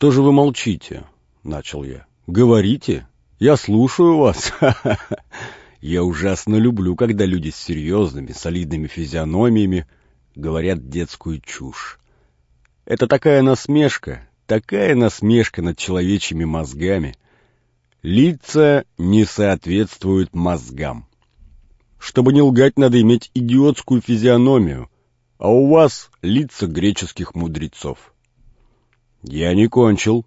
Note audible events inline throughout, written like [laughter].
что же вы молчите?» — начал я. «Говорите, я слушаю вас. [laughs] Я ужасно люблю, когда люди с серьезными, солидными физиономиями говорят детскую чушь. Это такая насмешка, такая насмешка над человечьими мозгами. Лица не соответствуют мозгам. Чтобы не лгать, надо иметь идиотскую физиономию, а у вас лица греческих мудрецов. Я не кончил.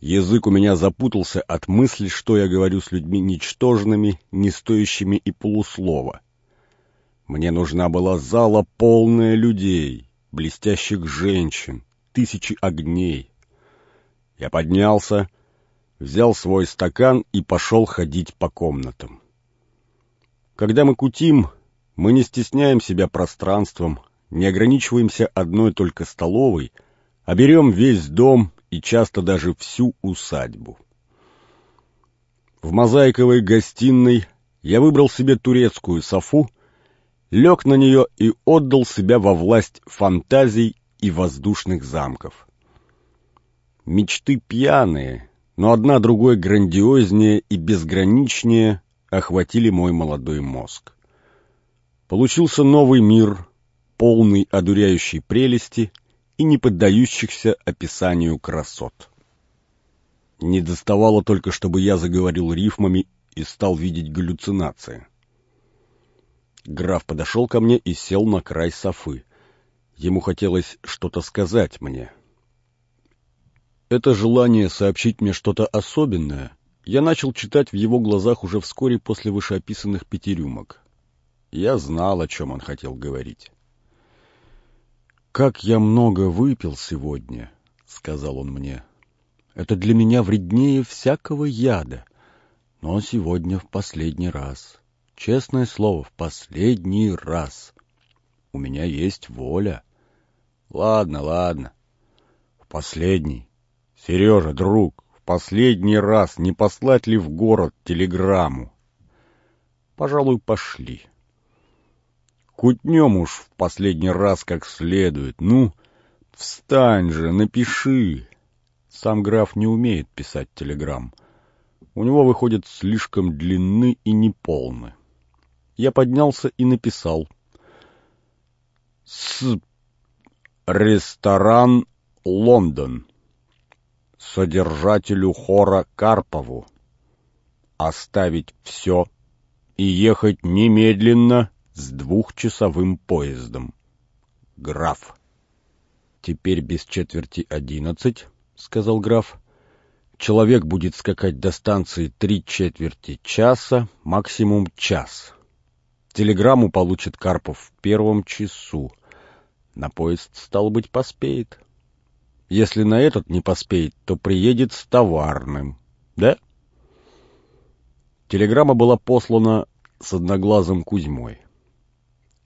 Язык у меня запутался от мысли, что я говорю с людьми ничтожными, не стоящими и полуслова. Мне нужна была зала полная людей, блестящих женщин, тысячи огней. Я поднялся, взял свой стакан и пошел ходить по комнатам. Когда мы кутим, мы не стесняем себя пространством, не ограничиваемся одной только столовой, а берем весь дом и часто даже всю усадьбу. В мозаиковой гостиной я выбрал себе турецкую софу, лег на нее и отдал себя во власть фантазий и воздушных замков. Мечты пьяные, но одна другой грандиознее и безграничнее охватили мой молодой мозг. Получился новый мир, полный одуряющей прелести — и не поддающихся описанию красот. Не доставало только, чтобы я заговорил рифмами и стал видеть галлюцинации. Граф подошел ко мне и сел на край софы. Ему хотелось что-то сказать мне. Это желание сообщить мне что-то особенное я начал читать в его глазах уже вскоре после вышеописанных пяти рюмок. Я знал, о чем он хотел говорить. «Как я много выпил сегодня», — сказал он мне. «Это для меня вреднее всякого яда. Но сегодня в последний раз. Честное слово, в последний раз. У меня есть воля». «Ладно, ладно. В последний. Сережа, друг, в последний раз не послать ли в город телеграмму?» «Пожалуй, пошли». Кутнем уж в последний раз как следует. Ну, встань же, напиши. Сам граф не умеет писать телеграмм. У него выходят слишком длинны и неполны. Я поднялся и написал. С. Ресторан Лондон. Содержателю хора Карпову. Оставить все и ехать немедленно с двухчасовым поездом. Граф. Теперь без четверти одиннадцать, сказал граф. Человек будет скакать до станции три четверти часа, максимум час. Телеграмму получит Карпов в первом часу. На поезд, стал быть, поспеет. Если на этот не поспеет, то приедет с товарным. Да? Телеграмма была послана с одноглазым Кузьмой.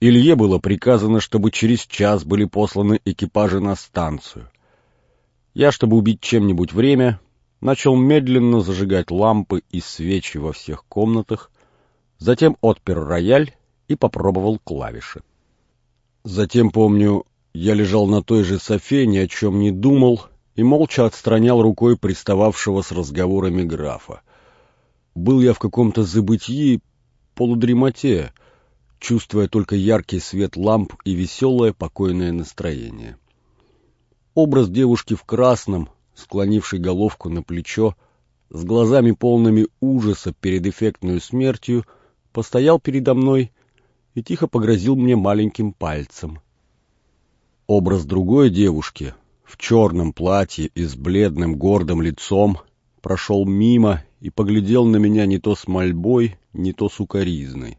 Илье было приказано, чтобы через час были посланы экипажи на станцию. Я, чтобы убить чем-нибудь время, начал медленно зажигать лампы и свечи во всех комнатах, затем отпер рояль и попробовал клавиши. Затем, помню, я лежал на той же софе, ни о чем не думал и молча отстранял рукой пристававшего с разговорами графа. Был я в каком-то забытии, полудремоте, чувствуя только яркий свет ламп и веселое покойное настроение. Образ девушки в красном, склонившей головку на плечо, с глазами полными ужаса перед эффектной смертью, постоял передо мной и тихо погрозил мне маленьким пальцем. Образ другой девушки в черном платье и с бледным гордым лицом прошел мимо и поглядел на меня не то с мольбой, не то с укоризной.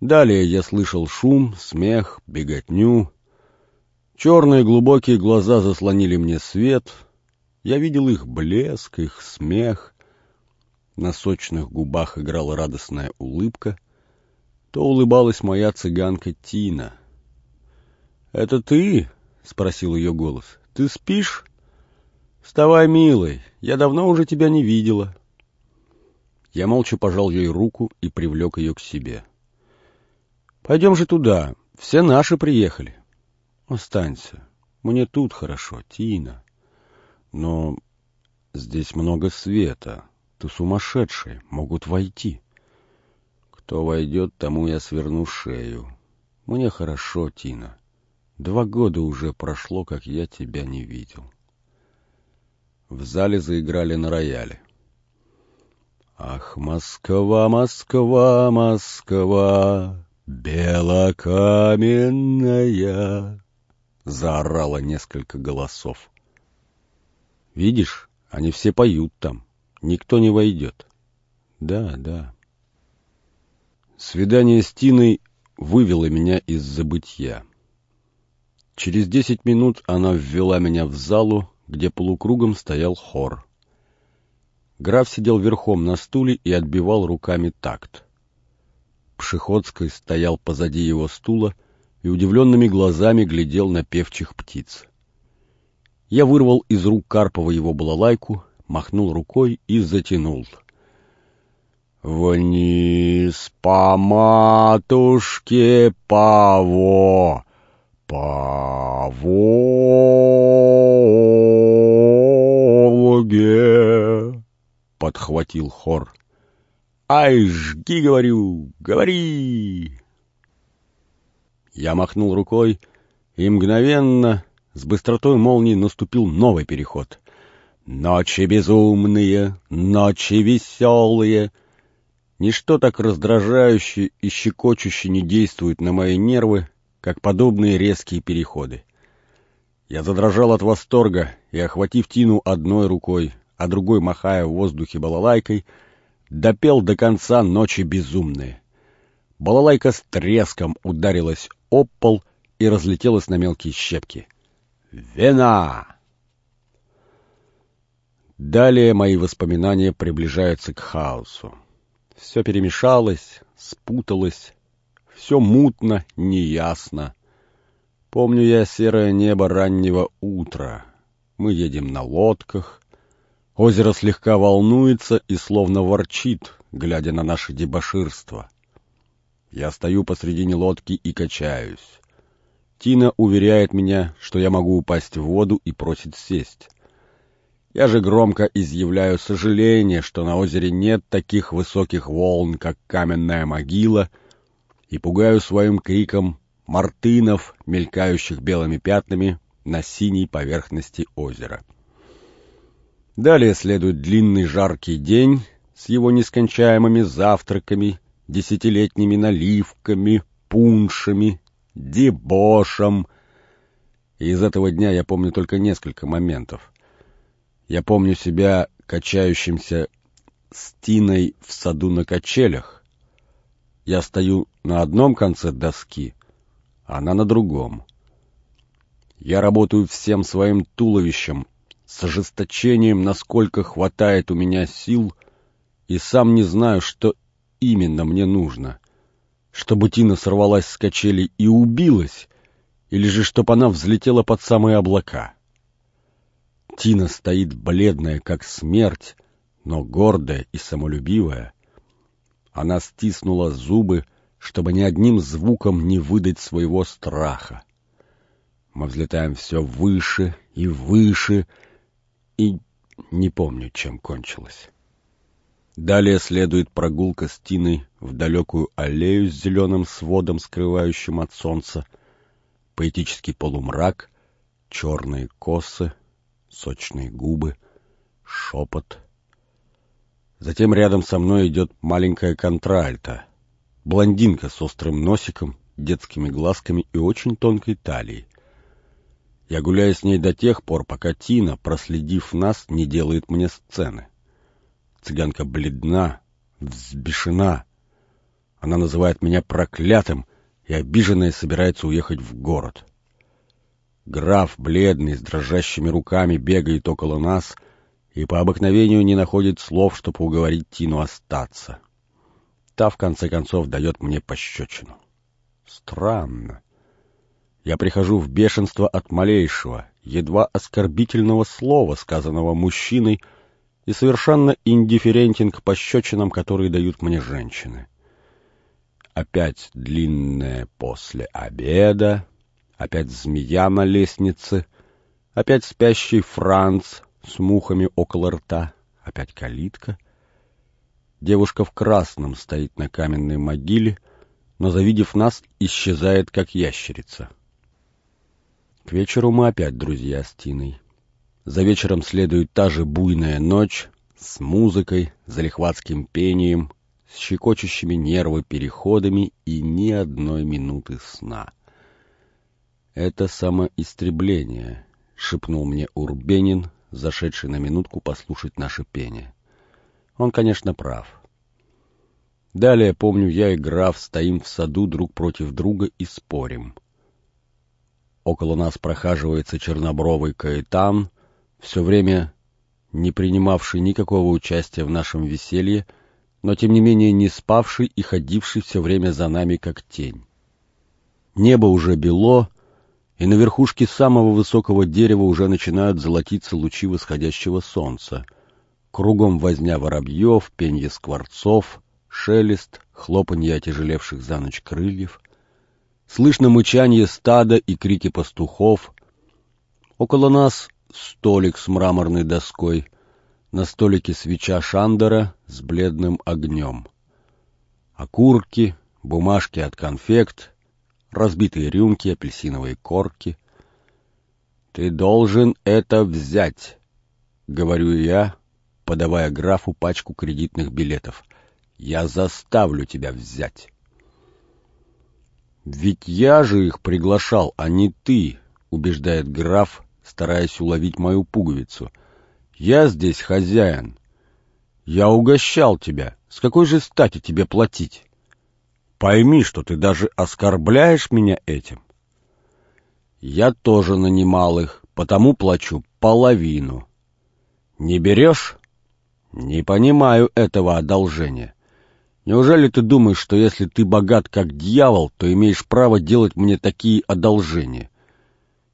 Далее я слышал шум, смех, беготню. Черные глубокие глаза заслонили мне свет. Я видел их блеск, их смех. На сочных губах играла радостная улыбка. То улыбалась моя цыганка Тина. «Это ты?» — спросил ее голос. «Ты спишь?» «Вставай, милый, я давно уже тебя не видела». Я молча пожал ей руку и привлек ее к себе. Пойдем же туда. Все наши приехали. Останься. Мне тут хорошо, Тина. Но здесь много света. Ты сумасшедший, могут войти. Кто войдет, тому я сверну шею. Мне хорошо, Тина. Два года уже прошло, как я тебя не видел. В зале заиграли на рояле. Ах, Москва, Москва, Москва, белокаменная, заорало несколько голосов. Видишь, они все поют там. Никто не войдет. Да, да. Свидание с Тиной вывело меня из забытья. Через десять минут она ввела меня в залу, где полукругом стоял хор. Граф сидел верхом на стуле и отбивал руками такт. Пшеходский стоял позади его стула и удивленными глазами глядел на певчих птиц. Я вырвал из рук Карпова его балалайку, махнул рукой и затянул. «Вниз по матушке Паво, по Волге!» — подхватил хор. «Ай, жги, говорю, говори!» Я махнул рукой, и мгновенно, с быстротой молнии, наступил новый переход. Ночи безумные, ночи веселые. Ничто так раздражающе и щекочуще не действует на мои нервы, как подобные резкие переходы. Я задрожал от восторга и, охватив Тину одной рукой, а другой махая в воздухе балалайкой, допел до конца ночи безумные. Балалайка с треском ударилась об пол и разлетелась на мелкие щепки. «Вина!» Далее мои воспоминания приближаются к хаосу. Все перемешалось, спуталось, все мутно, неясно. Помню я серое небо раннего утра. Мы едем на лодках. Озеро слегка волнуется и словно ворчит, глядя на наше дебоширство. Я стою посредине лодки и качаюсь. Тина уверяет меня, что я могу упасть в воду и просит сесть. Я же громко изъявляю сожаление, что на озере нет таких высоких волн, как каменная могила, и пугаю своим криком мартынов, мелькающих белыми пятнами на синей поверхности озера. Далее следует длинный жаркий день с его нескончаемыми завтраками, десятилетними наливками, пуншами, дебошем. И из этого дня я помню только несколько моментов. Я помню себя качающимся с Тиной в саду на качелях. Я стою на одном конце доски, она на другом. Я работаю всем своим туловищем, с ожесточением, насколько хватает у меня сил, и сам не знаю, что именно мне нужно. Чтобы Тина сорвалась с качелей и убилась, или же чтобы она взлетела под самые облака. Тина стоит бледная, как смерть, но гордая и самолюбивая. Она стиснула зубы, чтобы ни одним звуком не выдать своего страха. Мы взлетаем все выше и выше, и не помню, чем кончилось. Далее следует прогулка с Тиной в далекую аллею с зеленым сводом, скрывающим от солнца, поэтический полумрак, черные косы — сочные губы, шепот. Затем рядом со мной идет маленькая контральта, блондинка с острым носиком, детскими глазками и очень тонкой талией. Я гуляю с ней до тех пор, пока Тина, проследив нас, не делает мне сцены. Цыганка бледна, взбешена. Она называет меня проклятым и обиженная собирается уехать в город. Граф, бледный, с дрожащими руками, бегает около нас и по обыкновению не находит слов, чтобы уговорить Тину остаться. Та, в конце концов, дает мне пощечину. Странно. Я прихожу в бешенство от малейшего, едва оскорбительного слова, сказанного мужчиной, и совершенно индифферентен к пощечинам, которые дают мне женщины. Опять длинное после обеда, опять змея на лестнице, опять спящий Франц с мухами около рта, опять калитка. Девушка в красном стоит на каменной могиле, но, завидев нас, исчезает, как ящерица. К вечеру мы опять друзья с Тиной. За вечером следует та же буйная ночь с музыкой, залихватским пением, с щекочущими нервы переходами и ни одной минуты сна. «Это самоистребление», — шепнул мне Урбенин, зашедший на минутку послушать наше пение. Он, конечно, прав. Далее, помню, я и граф стоим в саду друг против друга и спорим. Около нас прохаживается чернобровый каэтан, все время не принимавший никакого участия в нашем веселье, но тем не менее не спавший и ходивший все время за нами как тень. Небо уже бело, и на верхушке самого высокого дерева уже начинают золотиться лучи восходящего солнца. Кругом возня воробьев, пенье скворцов, шелест, хлопанье отяжелевших за ночь крыльев. Слышно мычание стада и крики пастухов. Около нас столик с мраморной доской. На столике свеча Шандера с бледным огнем. Окурки, бумажки от конфект, разбитые рюмки, апельсиновые корки. «Ты должен это взять», — говорю я, подавая графу пачку кредитных билетов. «Я заставлю тебя взять». «Ведь я же их приглашал, а не ты», — убеждает граф, стараясь уловить мою пуговицу. «Я здесь хозяин. Я угощал тебя. С какой же стати тебе платить?» Пойми, что ты даже оскорбляешь меня этим. Я тоже нанимал их, потому плачу половину. Не берешь? Не понимаю этого одолжения. Неужели ты думаешь, что если ты богат как дьявол, то имеешь право делать мне такие одолжения?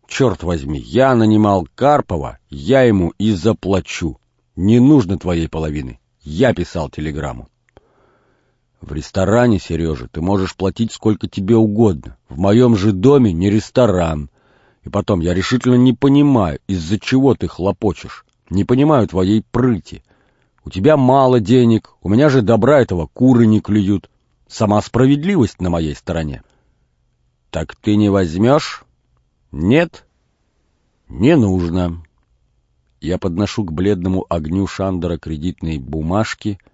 Черт возьми, я нанимал Карпова, я ему и заплачу. Не нужно твоей половины. Я писал телеграмму. В ресторане, Сережа, ты можешь платить сколько тебе угодно. В моем же доме не ресторан. И потом, я решительно не понимаю, из-за чего ты хлопочешь. Не понимаю твоей прыти. У тебя мало денег, у меня же добра этого куры не клюют. Сама справедливость на моей стороне. Так ты не возьмешь? Нет? Не нужно. Я подношу к бледному огню Шандера кредитные бумажки —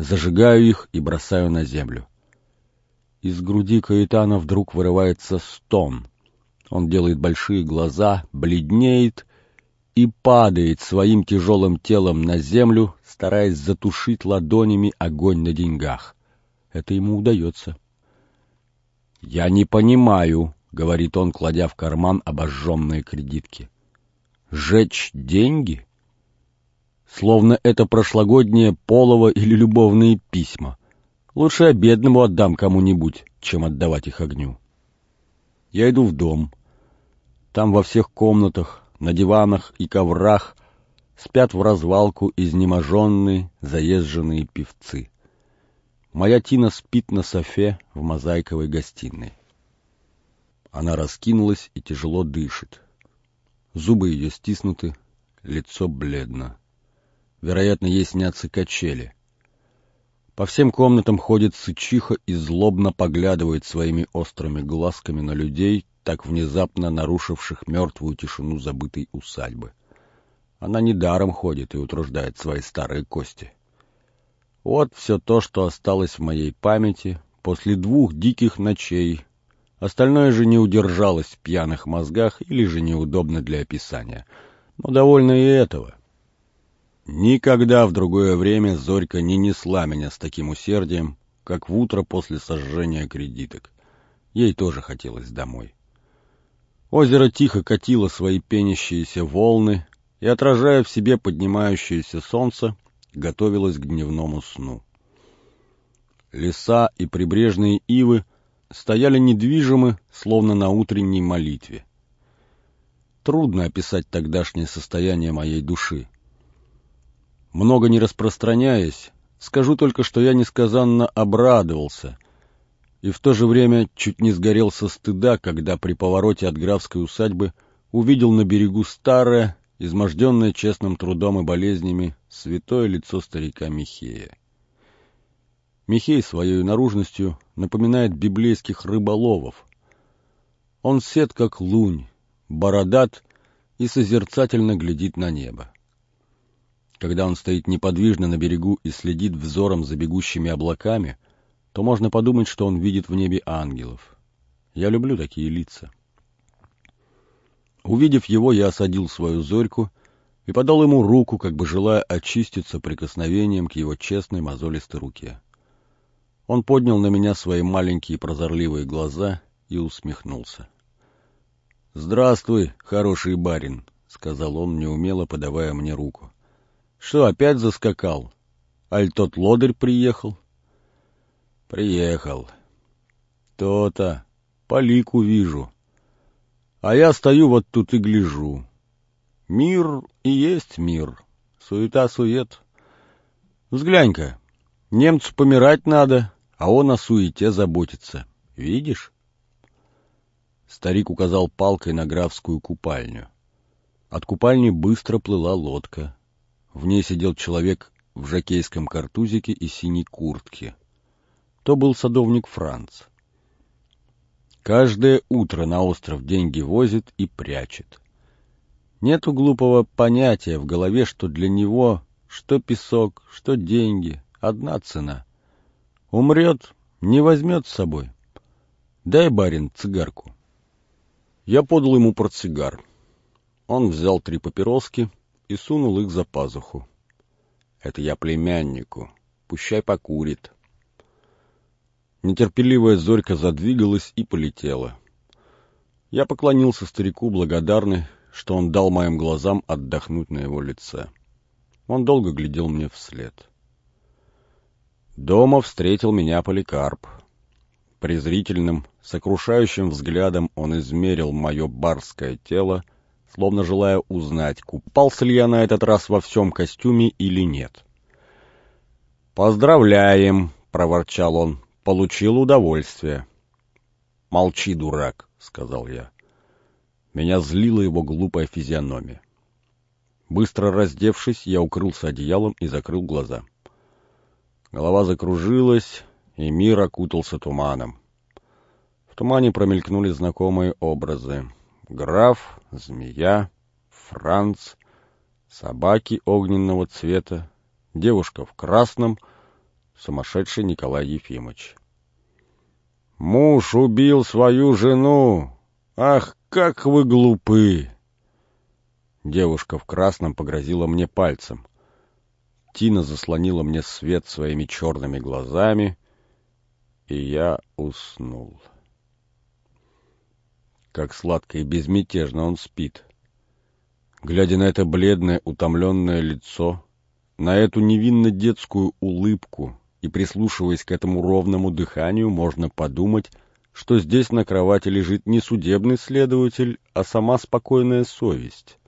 зажигаю их и бросаю на землю. Из груди Каэтана вдруг вырывается стон. Он делает большие глаза, бледнеет и падает своим тяжелым телом на землю, стараясь затушить ладонями огонь на деньгах. Это ему удается. «Я не понимаю», — говорит он, кладя в карман обожженные кредитки. «Жечь деньги?» словно это прошлогоднее полово или любовные письма. Лучше я бедному отдам кому-нибудь, чем отдавать их огню. Я иду в дом. Там во всех комнатах, на диванах и коврах спят в развалку изнеможенные, заезженные певцы. Моя Тина спит на софе в мозаиковой гостиной. Она раскинулась и тяжело дышит. Зубы ее стиснуты, лицо бледно. Вероятно, ей снятся качели. По всем комнатам ходит сычиха и злобно поглядывает своими острыми глазками на людей, так внезапно нарушивших мертвую тишину забытой усадьбы. Она недаром ходит и утруждает свои старые кости. Вот все то, что осталось в моей памяти после двух диких ночей. Остальное же не удержалось в пьяных мозгах или же неудобно для описания. Но довольно и этого. Никогда в другое время Зорька не несла меня с таким усердием, как в утро после сожжения кредиток. Ей тоже хотелось домой. Озеро тихо катило свои пенящиеся волны и, отражая в себе поднимающееся солнце, готовилось к дневному сну. Леса и прибрежные ивы стояли недвижимы, словно на утренней молитве. Трудно описать тогдашнее состояние моей души. Много не распространяясь, скажу только, что я несказанно обрадовался и в то же время чуть не сгорел со стыда, когда при повороте от графской усадьбы увидел на берегу старое, изможденное честным трудом и болезнями, святое лицо старика Михея. Михей своей наружностью напоминает библейских рыболовов. Он сед, как лунь, бородат и созерцательно глядит на небо. Когда он стоит неподвижно на берегу и следит взором за бегущими облаками, то можно подумать, что он видит в небе ангелов. Я люблю такие лица. Увидев его, я осадил свою зорьку и подал ему руку, как бы желая очиститься прикосновением к его честной мозолистой руке. Он поднял на меня свои маленькие прозорливые глаза и усмехнулся. — Здравствуй, хороший барин, — сказал он, неумело подавая мне руку. — Что, опять заскакал? Аль тот лодырь приехал? — Приехал. — То-то. По лику вижу. А я стою вот тут и гляжу. Мир и есть мир. Суета-сует. Взглянь-ка, немцу помирать надо, а он о суете заботится. Видишь? Старик указал палкой на графскую купальню. От купальни быстро плыла лодка. В ней сидел человек в жакейском картузике и синей куртке. То был садовник Франц. Каждое утро на остров деньги возит и прячет. Нету глупого понятия в голове, что для него что песок, что деньги — одна цена. Умрет, не возьмет с собой. Дай, барин, цигарку. Я подал ему портсигар. Он взял три папироски и сунул их за пазуху. Это я племяннику. Пущай покурит. Нетерпеливая зорька задвигалась и полетела. Я поклонился старику, благодарный, что он дал моим глазам отдохнуть на его лице. Он долго глядел мне вслед. Дома встретил меня Поликарп. Презрительным, сокрушающим взглядом он измерил мое барское тело, словно желая узнать, купался ли я на этот раз во всем костюме или нет. «Поздравляем!» — проворчал он. «Получил удовольствие». «Молчи, дурак!» — сказал я. Меня злила его глупая физиономия. Быстро раздевшись, я укрылся одеялом и закрыл глаза. Голова закружилась, и мир окутался туманом. В тумане промелькнули знакомые образы. Граф, змея, Франц, собаки огненного цвета, девушка в красном, сумасшедший Николай Ефимович. «Муж убил свою жену! Ах, как вы глупы!» Девушка в красном погрозила мне пальцем. Тина заслонила мне свет своими черными глазами, и я уснул. Как сладко и безмятежно он спит. Глядя на это бледное, утомленное лицо, на эту невинно детскую улыбку и прислушиваясь к этому ровному дыханию, можно подумать, что здесь на кровати лежит не судебный следователь, а сама спокойная совесть.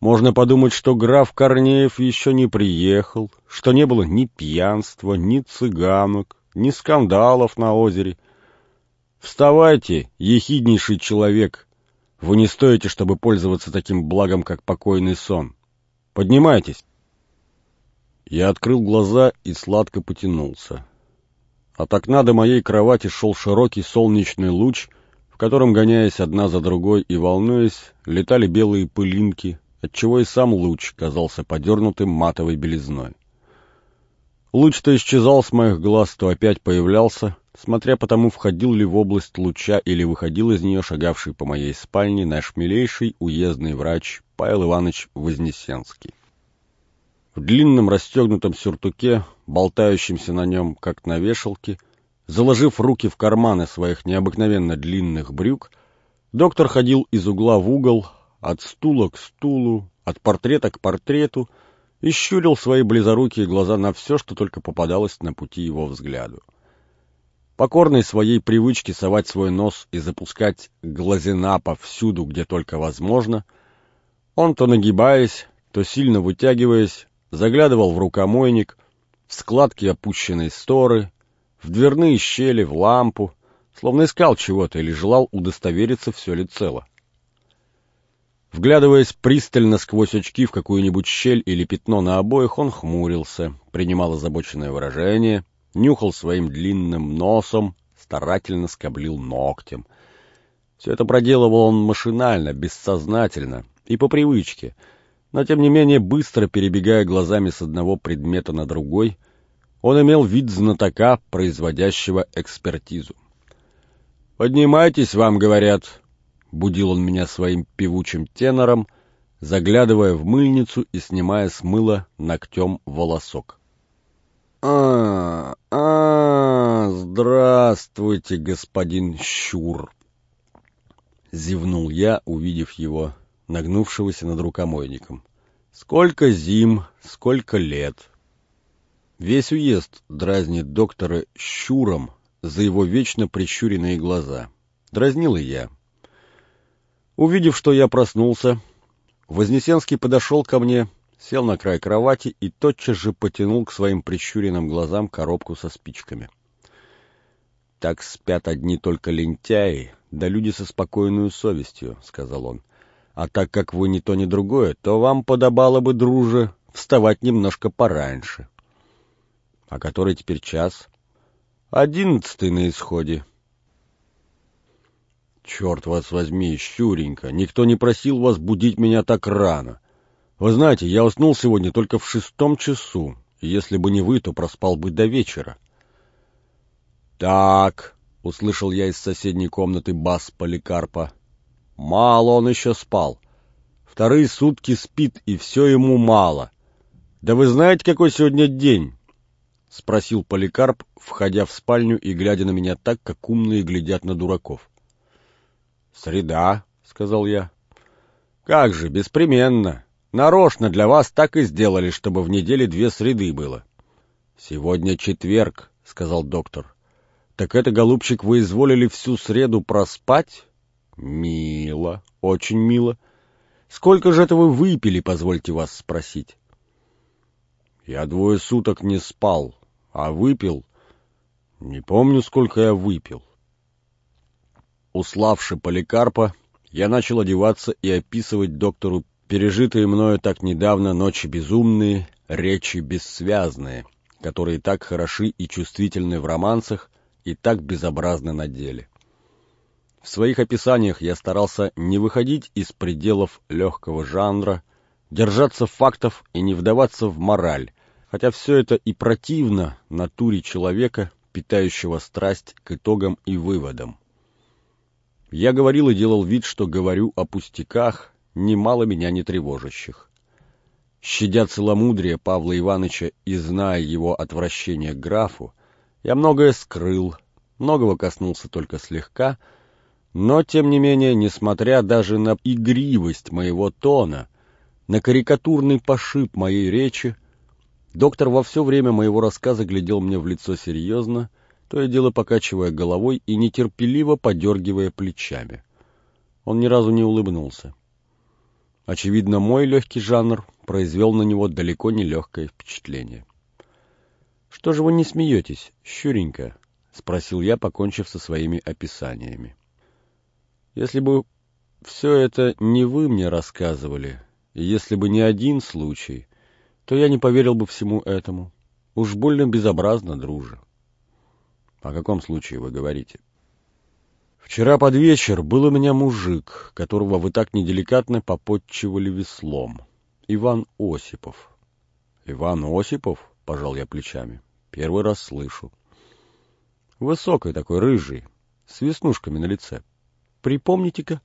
Можно подумать, что граф Корнеев еще не приехал, что не было ни пьянства, ни цыганок, ни скандалов на озере. Вставайте, ехиднейший человек. Вы не стоите, чтобы пользоваться таким благом, как покойный сон. Поднимайтесь. Я открыл глаза и сладко потянулся. От окна до моей кровати шел широкий солнечный луч, в котором, гоняясь одна за другой и волнуясь, летали белые пылинки, отчего и сам луч казался подернутым матовой белизной. Луч то исчезал с моих глаз, то опять появлялся, смотря по тому, входил ли в область луча или выходил из нее шагавший по моей спальне наш милейший уездный врач Павел Иванович Вознесенский. В длинном расстегнутом сюртуке, болтающемся на нем, как на вешалке, заложив руки в карманы своих необыкновенно длинных брюк, доктор ходил из угла в угол, от стула к стулу, от портрета к портрету и щурил свои близорукие глаза на все, что только попадалось на пути его взгляду. Покорный своей привычке совать свой нос и запускать глазина повсюду, где только возможно, он то нагибаясь, то сильно вытягиваясь, заглядывал в рукомойник, в складки опущенной сторы, в дверные щели, в лампу, словно искал чего-то или желал удостовериться, все ли цело. Вглядываясь пристально сквозь очки в какую-нибудь щель или пятно на обоих, он хмурился, принимал озабоченное выражение, нюхал своим длинным носом, старательно скоблил ногтем. Все это проделывал он машинально, бессознательно и по привычке, но тем не менее быстро перебегая глазами с одного предмета на другой, он имел вид знатока, производящего экспертизу. «Поднимайтесь, вам говорят», — будил он меня своим певучим тенором, заглядывая в мыльницу и снимая с мыла ногтем волосок. «А, а, здравствуйте, господин Щур!» Зевнул я, увидев его, нагнувшегося над рукомойником. «Сколько зим, сколько лет!» Весь уезд дразнит доктора Щуром за его вечно прищуренные глаза. Дразнил и я. Увидев, что я проснулся, Вознесенский подошел ко мне, сел на край кровати и тотчас же потянул к своим прищуренным глазам коробку со спичками. «Так спят одни только лентяи, да люди со спокойной совестью», — сказал он. «А так как вы ни то, ни другое, то вам подобало бы, друже, вставать немножко пораньше». «А который теперь час?» «Одиннадцатый на исходе». «Черт вас возьми, Щуренька, никто не просил вас будить меня так рано. Вы знаете, я уснул сегодня только в шестом часу, если бы не вы, то проспал бы до вечера. Так, услышал я из соседней комнаты бас Поликарпа. Мало он еще спал. Вторые сутки спит, и все ему мало. Да вы знаете, какой сегодня день? Спросил Поликарп, входя в спальню и глядя на меня так, как умные глядят на дураков. Среда, сказал я. Как же, беспременно. Нарочно для вас так и сделали, чтобы в неделе две среды было. Сегодня четверг, сказал доктор. Так это, голубчик, вы изволили всю среду проспать? Мило, очень мило. Сколько же это вы выпили, позвольте вас спросить? Я двое суток не спал, а выпил... Не помню, сколько я выпил. Уславши Поликарпа, я начал одеваться и описывать доктору пережитые мною так недавно ночи безумные, речи бессвязные, которые так хороши и чувствительны в романсах и так безобразны на деле. В своих описаниях я старался не выходить из пределов легкого жанра, держаться фактов и не вдаваться в мораль, хотя все это и противно натуре человека, питающего страсть к итогам и выводам. Я говорил и делал вид, что говорю о пустяках, немало меня не тревожащих. Щадя целомудрие Павла Ивановича и зная его отвращение к графу, я многое скрыл, многого коснулся только слегка, но, тем не менее, несмотря даже на игривость моего тона, на карикатурный пошиб моей речи, доктор во все время моего рассказа глядел мне в лицо серьезно, то и дело покачивая головой и нетерпеливо подергивая плечами. Он ни разу не улыбнулся. Очевидно, мой легкий жанр произвел на него далеко не легкое впечатление. — Что же вы не смеетесь, щуренько? — спросил я, покончив со своими описаниями. — Если бы все это не вы мне рассказывали, и если бы не один случай, то я не поверил бы всему этому. Уж больно безобразно, друже. — О каком случае вы говорите? — Вчера под вечер был у меня мужик, которого вы так неделикатно попотчевали веслом. Иван Осипов. Иван Осипов? Пожал я плечами. Первый раз слышу. Высокий такой, рыжий, с веснушками на лице. Припомните-ка,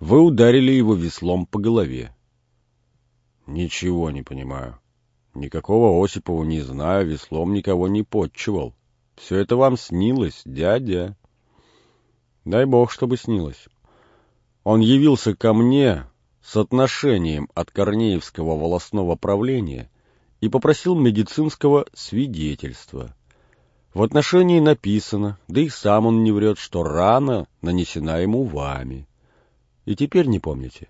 вы ударили его веслом по голове. Ничего не понимаю. Никакого Осипова не знаю, веслом никого не подчевал. Все это вам снилось, дядя. Дай бог, чтобы снилось. Он явился ко мне с отношением от Корнеевского волосного правления и попросил медицинского свидетельства. В отношении написано, да и сам он не врет, что рана нанесена ему вами. И теперь не помните.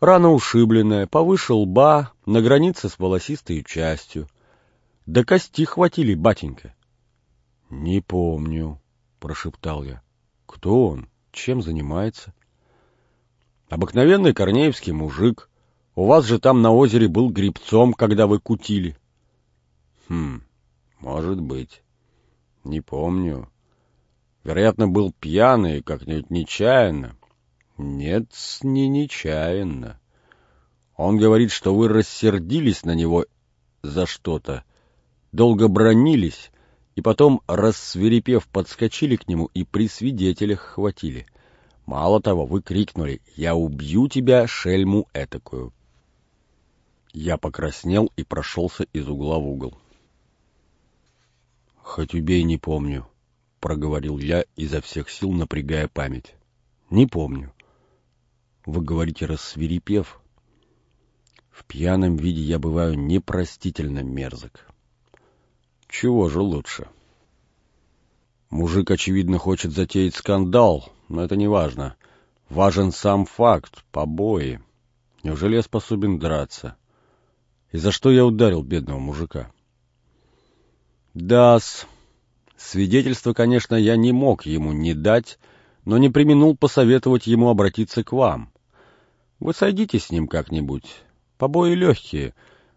Рана ушибленная, повыше лба, на границе с волосистой частью. Да кости хватили, батенька. — Не помню, — прошептал я. Кто он? Чем занимается? Обыкновенный корнеевский мужик. У вас же там на озере был грибцом, когда вы кутили. Хм, может быть. Не помню. Вероятно, был пьяный, как-нибудь нечаянно. Нет, не нечаянно. Он говорит, что вы рассердились на него за что-то, долго бронились, и потом, рассверепев, подскочили к нему и при свидетелях хватили. Мало того, вы крикнули «Я убью тебя, шельму этакую!» Я покраснел и прошелся из угла в угол. «Хоть убей, не помню», — проговорил я, изо всех сил напрягая память. «Не помню». «Вы говорите, рассверепев?» «В пьяном виде я бываю непростительно мерзок». «Чего же лучше?» Мужик, очевидно, хочет затеять скандал, но это не важно. Важен сам факт, побои. Неужели я способен драться? И за что я ударил бедного мужика? Да-с, Свидетельство, конечно, я не мог ему не дать, но не применул посоветовать ему обратиться к вам. Вы сойдите с ним как-нибудь. Побои легкие,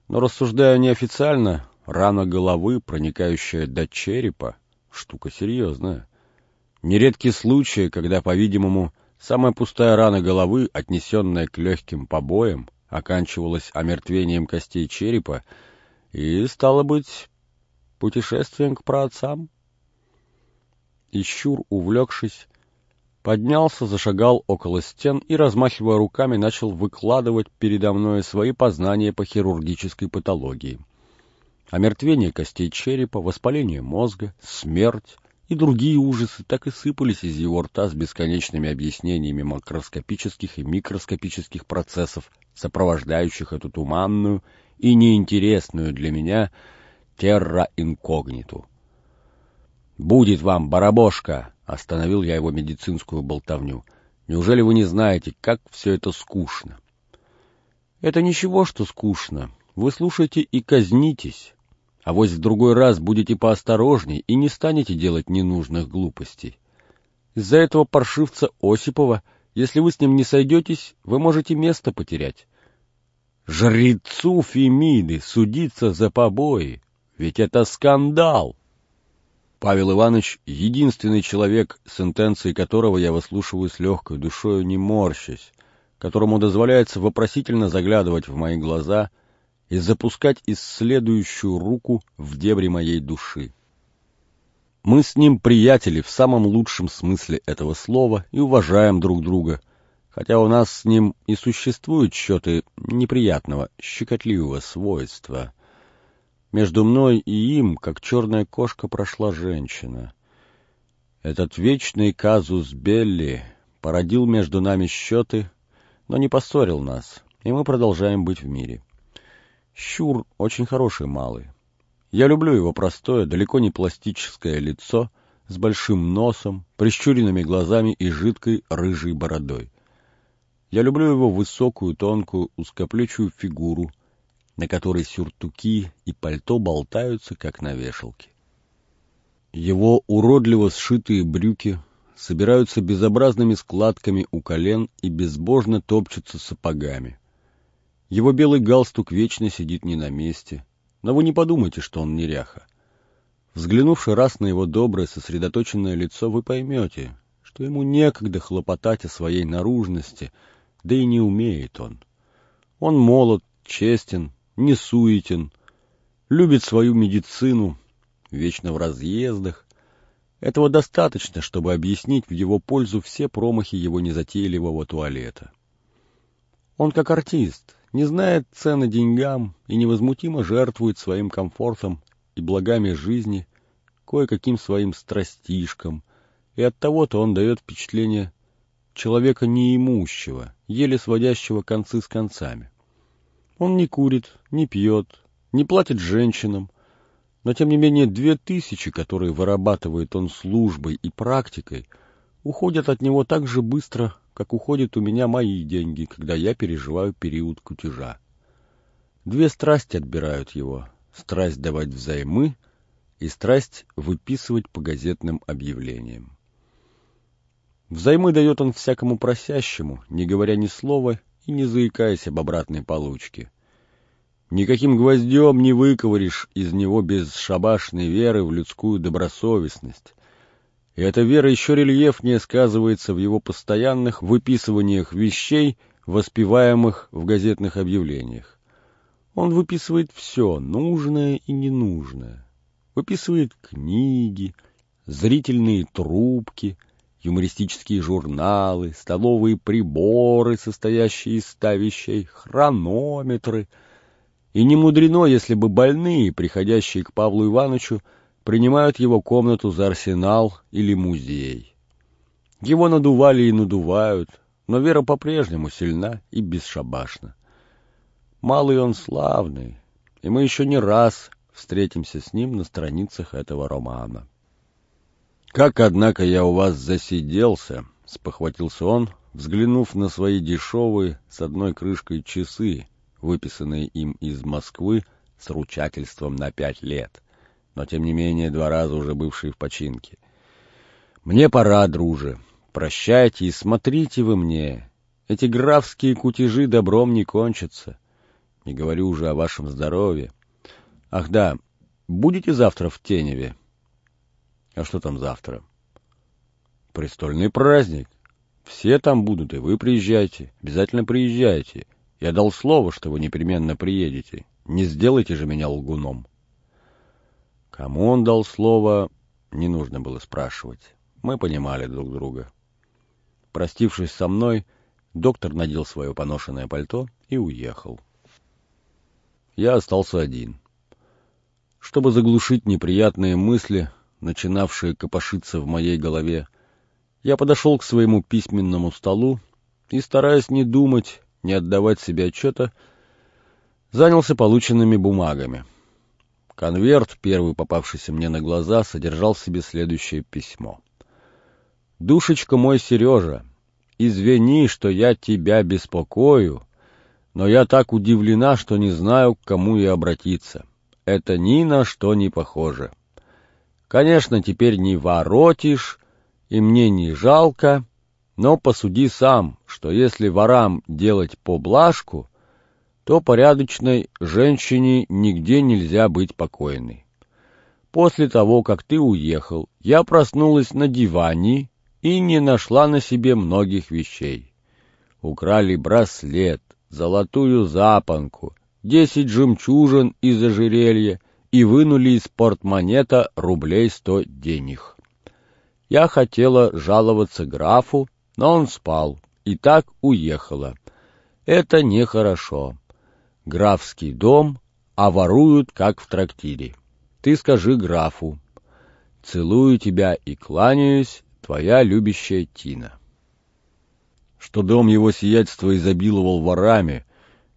но, рассуждая неофициально, рана головы, проникающая до черепа, штука серьезная. Нередки случаи, когда, по-видимому, самая пустая рана головы, отнесенная к легким побоям, оканчивалась омертвением костей черепа и, стало быть, путешествием к праотцам. И Щур, увлекшись, поднялся, зашагал около стен и, размахивая руками, начал выкладывать передо мной свои познания по хирургической патологии. Омертвение костей черепа, воспаление мозга, смерть и другие ужасы так и сыпались из его рта с бесконечными объяснениями макроскопических и микроскопических процессов, сопровождающих эту туманную и неинтересную для меня терра инкогниту. «Будет вам, барабошка!» — остановил я его медицинскую болтовню. «Неужели вы не знаете, как все это скучно?» «Это ничего, что скучно. Вы слушайте и казнитесь. А вось в другой раз будете поосторожней и не станете делать ненужных глупостей. Из-за этого паршивца Осипова, если вы с ним не сойдетесь, вы можете место потерять. Жрецу Фемиды судиться за побои, ведь это скандал!» Павел Иванович — единственный человек, сентенции которого я выслушиваю с легкой душою, не морщась, которому дозволяется вопросительно заглядывать в мои глаза и запускать исследующую руку в дебри моей души. Мы с ним приятели в самом лучшем смысле этого слова и уважаем друг друга, хотя у нас с ним и существуют счеты неприятного, щекотливого свойства — между мной и им, как черная кошка, прошла женщина. Этот вечный казус Белли породил между нами счеты, но не поссорил нас, и мы продолжаем быть в мире. Щур очень хороший малый. Я люблю его простое, далеко не пластическое лицо с большим носом, прищуренными глазами и жидкой рыжей бородой. Я люблю его высокую, тонкую, узкоплечую фигуру — на которой сюртуки и пальто болтаются, как на вешалке. Его уродливо сшитые брюки собираются безобразными складками у колен и безбожно топчутся сапогами. Его белый галстук вечно сидит не на месте, но вы не подумайте, что он неряха. Взглянувши раз на его доброе, сосредоточенное лицо, вы поймете, что ему некогда хлопотать о своей наружности, да и не умеет он. Он молод, честен, не суетен, любит свою медицину, вечно в разъездах. Этого достаточно, чтобы объяснить в его пользу все промахи его незатейливого туалета. Он как артист, не знает цены деньгам и невозмутимо жертвует своим комфортом и благами жизни кое-каким своим страстишкам, и оттого-то он дает впечатление человека неимущего, еле сводящего концы с концами. Он не курит, не пьет, не платит женщинам, но тем не менее две тысячи, которые вырабатывает он службой и практикой, уходят от него так же быстро, как уходят у меня мои деньги, когда я переживаю период кутежа. Две страсти отбирают его — страсть давать взаймы и страсть выписывать по газетным объявлениям. Взаймы дает он всякому просящему, не говоря ни слова и не заикаясь об обратной получке. Никаким гвоздем не выковыришь из него бесшабашной веры в людскую добросовестность. И эта вера еще рельефнее сказывается в его постоянных выписываниях вещей, воспеваемых в газетных объявлениях. Он выписывает все, нужное и ненужное. Выписывает книги, зрительные трубки, юмористические журналы, столовые приборы, состоящие из ста вещей, хронометры — и не мудрено, если бы больные, приходящие к Павлу Ивановичу, принимают его комнату за арсенал или музей. Его надували и надувают, но вера по-прежнему сильна и бесшабашна. Малый он славный, и мы еще не раз встретимся с ним на страницах этого романа. «Как, однако, я у вас засиделся», — спохватился он, взглянув на свои дешевые с одной крышкой часы, выписанные им из Москвы с ручательством на пять лет, но тем не менее два раза уже бывшие в починке. «Мне пора, друже. Прощайте и смотрите вы мне. Эти графские кутежи добром не кончатся. Не говорю уже о вашем здоровье. Ах да, будете завтра в Теневе?» «А что там завтра?» «Престольный праздник. Все там будут, и вы приезжайте. Обязательно приезжайте. Я дал слово, что вы непременно приедете. Не сделайте же меня лгуном. Кому он дал слово, не нужно было спрашивать. Мы понимали друг друга. Простившись со мной, доктор надел свое поношенное пальто и уехал. Я остался один. Чтобы заглушить неприятные мысли, начинавшие копошиться в моей голове, я подошел к своему письменному столу и, стараясь не думать, не отдавать себе отчета, занялся полученными бумагами. Конверт, первый попавшийся мне на глаза, содержал в себе следующее письмо. «Душечка мой, Сережа, извини, что я тебя беспокою, но я так удивлена, что не знаю, к кому и обратиться. Это ни на что не похоже. Конечно, теперь не воротишь, и мне не жалко, но посуди сам, что если ворам делать поблажку, то порядочной женщине нигде нельзя быть покойной. После того, как ты уехал, я проснулась на диване и не нашла на себе многих вещей. Украли браслет, золотую запонку, десять жемчужин из ожерелья и вынули из портмонета рублей сто денег. Я хотела жаловаться графу, но он спал и так уехала. Это нехорошо. Графский дом, а воруют, как в трактире. Ты скажи графу. Целую тебя и кланяюсь, твоя любящая Тина. Что дом его сиятельства изобиловал ворами,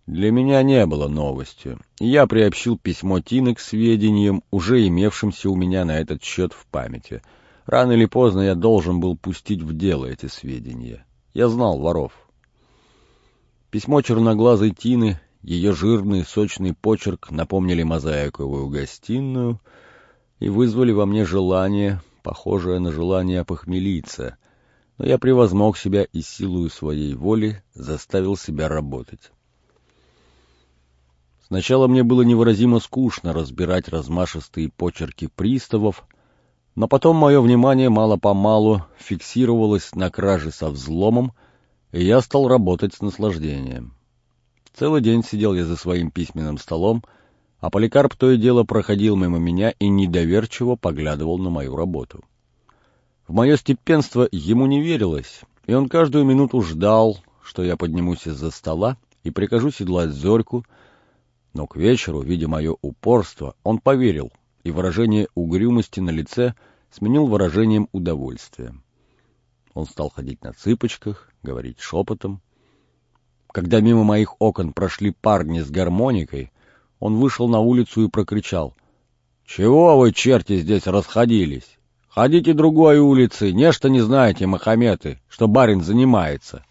для меня не было новостью, я приобщил письмо Тины к сведениям, уже имевшимся у меня на этот счет в памяти — Рано или поздно я должен был пустить в дело эти сведения. Я знал воров. Письмо черноглазой Тины, ее жирный сочный почерк напомнили мозаиковую гостиную и вызвали во мне желание, похожее на желание опохмелиться, но я превозмог себя и силою своей воли заставил себя работать. Сначала мне было невыразимо скучно разбирать размашистые почерки приставов, но потом мое внимание мало-помалу фиксировалось на краже со взломом, и я стал работать с наслаждением. Целый день сидел я за своим письменным столом, а Поликарп то и дело проходил мимо меня и недоверчиво поглядывал на мою работу. В мое степенство ему не верилось, и он каждую минуту ждал, что я поднимусь из-за стола и прикажу седлать зорьку, но к вечеру, видя мое упорство, он поверил — и выражение угрюмости на лице сменил выражением удовольствия. Он стал ходить на цыпочках, говорить шепотом. Когда мимо моих окон прошли парни с гармоникой, он вышел на улицу и прокричал. «Чего вы, черти, здесь расходились? Ходите другой улицы, нечто не знаете, Махаметы, что барин занимается».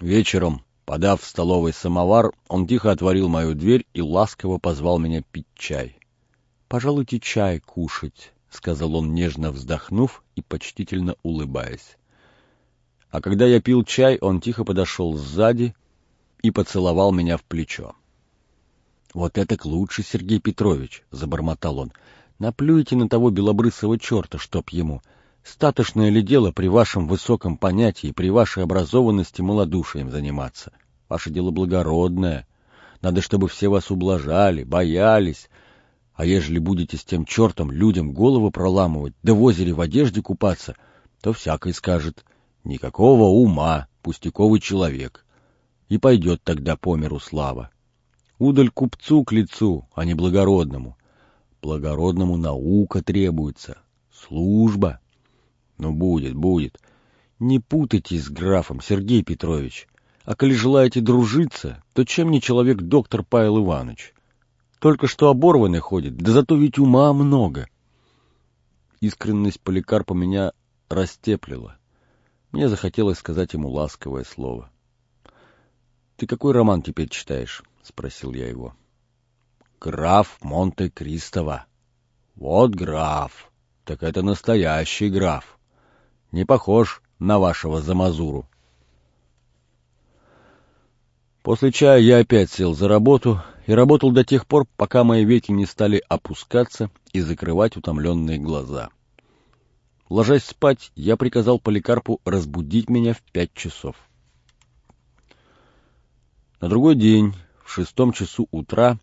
Вечером, подав в столовый самовар, он тихо отворил мою дверь и ласково позвал меня пить чай. «Пожалуйте чай кушать», — сказал он, нежно вздохнув и почтительно улыбаясь. А когда я пил чай, он тихо подошел сзади и поцеловал меня в плечо. «Вот это к лучше, Сергей Петрович!» — забормотал он. «Наплюйте на того белобрысого черта, чтоб ему. Статочное ли дело при вашем высоком понятии, при вашей образованности малодушием заниматься? Ваше дело благородное. Надо, чтобы все вас ублажали, боялись. А ежели будете с тем чертом людям голову проламывать, да в озере в одежде купаться, то всякой скажет. Никакого ума, пустяковый человек. И пойдет тогда по миру слава. Удаль купцу к лицу, а не благородному. Благородному наука требуется, служба. Ну, будет, будет. Не путайтесь с графом, Сергей Петрович. А коли желаете дружиться, то чем не человек доктор Павел Иванович? Только что оборванный ходит, да зато ведь ума много. Искренность Поликарпа меня растеплила. Мне захотелось сказать ему ласковое слово. — Ты какой роман теперь читаешь? — спросил я его. — Граф Монте-Кристова. — Вот граф. Так это настоящий граф. Не похож на вашего замазуру. После чая я опять сел за работу и работал до тех пор, пока мои веки не стали опускаться и закрывать утомленные глаза. Ложась спать, я приказал Поликарпу разбудить меня в пять часов. На другой день, в шестом часу утра,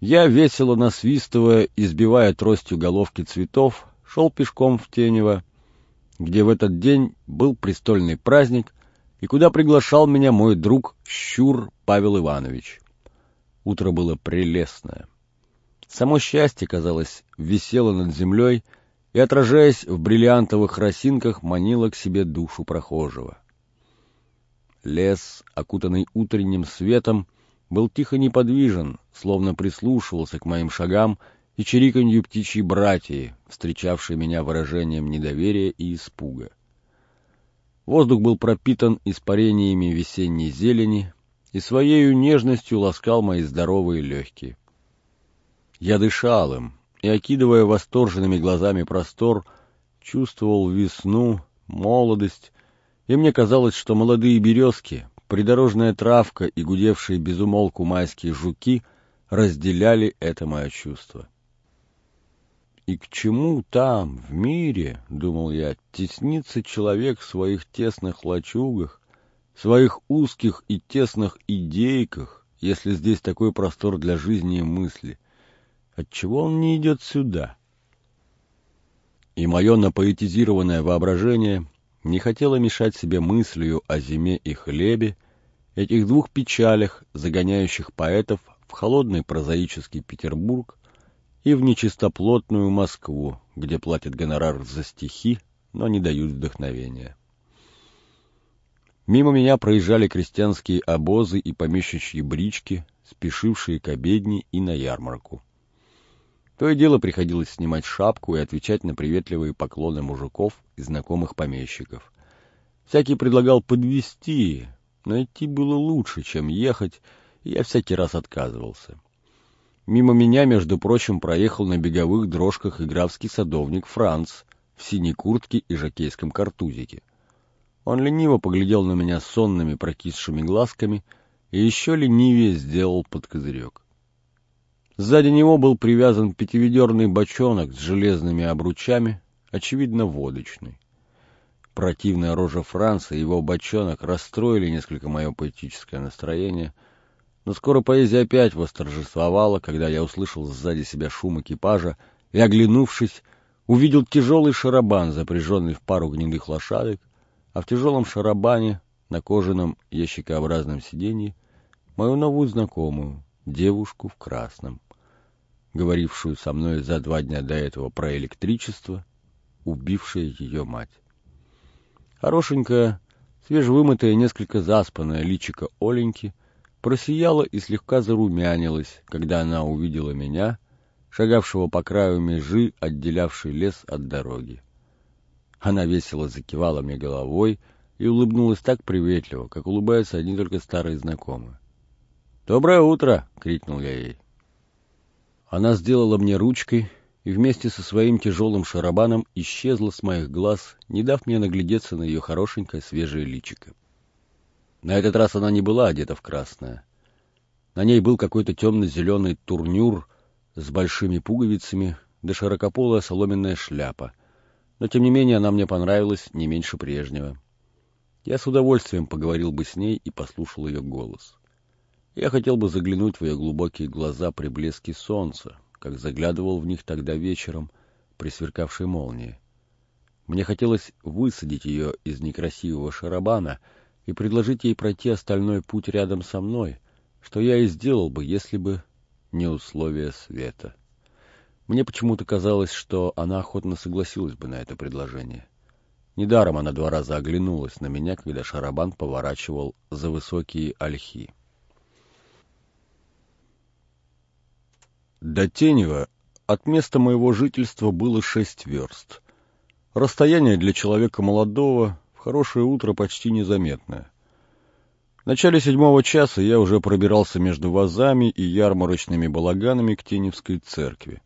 я, весело насвистывая и сбивая тростью головки цветов, шел пешком в Тенево, где в этот день был престольный праздник, и куда приглашал меня мой друг Щур Павел Иванович. Утро было прелестное. Само счастье, казалось, висело над землей и, отражаясь в бриллиантовых росинках, манило к себе душу прохожего. Лес, окутанный утренним светом, был тихо неподвижен, словно прислушивался к моим шагам и чириканью птичьей братьи, встречавшей меня выражением недоверия и испуга. Воздух был пропитан испарениями весенней зелени и своею нежностью ласкал мои здоровые легкие. Я дышал им и, окидывая восторженными глазами простор, чувствовал весну, молодость, и мне казалось, что молодые березки, придорожная травка и гудевшие безумолку майские жуки разделяли это мое чувство. И к чему там, в мире, — думал я, — теснится человек в своих тесных лачугах, своих узких и тесных идейках, если здесь такой простор для жизни и мысли? Отчего он не идет сюда? И мое напоэтизированное воображение не хотело мешать себе мыслью о зиме и хлебе, этих двух печалях, загоняющих поэтов в холодный прозаический Петербург, и в нечистоплотную Москву, где платят гонорар за стихи, но не дают вдохновения. Мимо меня проезжали крестьянские обозы и помещичьи брички, спешившие к обедне и на ярмарку. То и дело приходилось снимать шапку и отвечать на приветливые поклоны мужиков и знакомых помещиков. Всякий предлагал подвести, но идти было лучше, чем ехать, и я всякий раз отказывался. Мимо меня, между прочим, проехал на беговых дрожках и графский садовник Франц в синей куртке и жакейском картузике. Он лениво поглядел на меня сонными прокисшими глазками и еще ленивее сделал под козырек. Сзади него был привязан пятиведерный бочонок с железными обручами, очевидно, водочный. Противная рожа Франца и его бочонок расстроили несколько мое поэтическое настроение — но скоро поэзия опять восторжествовала, когда я услышал сзади себя шум экипажа и, оглянувшись, увидел тяжелый шарабан, запряженный в пару гнедых лошадок, а в тяжелом шарабане на кожаном ящикообразном сиденье мою новую знакомую, девушку в красном, говорившую со мной за два дня до этого про электричество, убившая ее мать. Хорошенькая, свежевымытая, несколько заспанная личико Оленьки — просияла и слегка зарумянилась, когда она увидела меня, шагавшего по краю межи, отделявшей лес от дороги. Она весело закивала мне головой и улыбнулась так приветливо, как улыбаются одни только старые знакомые. «Доброе утро!» — крикнул я ей. Она сделала мне ручкой и вместе со своим тяжелым шарабаном исчезла с моих глаз, не дав мне наглядеться на ее хорошенькое свежее личико. На этот раз она не была одета в красное. На ней был какой-то темно-зеленый турнюр с большими пуговицами да широкополая соломенная шляпа. Но, тем не менее, она мне понравилась не меньше прежнего. Я с удовольствием поговорил бы с ней и послушал ее голос. Я хотел бы заглянуть в ее глубокие глаза при блеске солнца, как заглядывал в них тогда вечером при сверкавшей молнии. Мне хотелось высадить ее из некрасивого шарабана и предложить ей пройти остальной путь рядом со мной, что я и сделал бы, если бы не условия света. Мне почему-то казалось, что она охотно согласилась бы на это предложение. Недаром она два раза оглянулась на меня, когда шарабан поворачивал за высокие ольхи. До Тенева от места моего жительства было шесть верст. Расстояние для человека молодого в хорошее утро почти незаметное. В начале седьмого часа я уже пробирался между вазами и ярмарочными балаганами к Теневской церкви.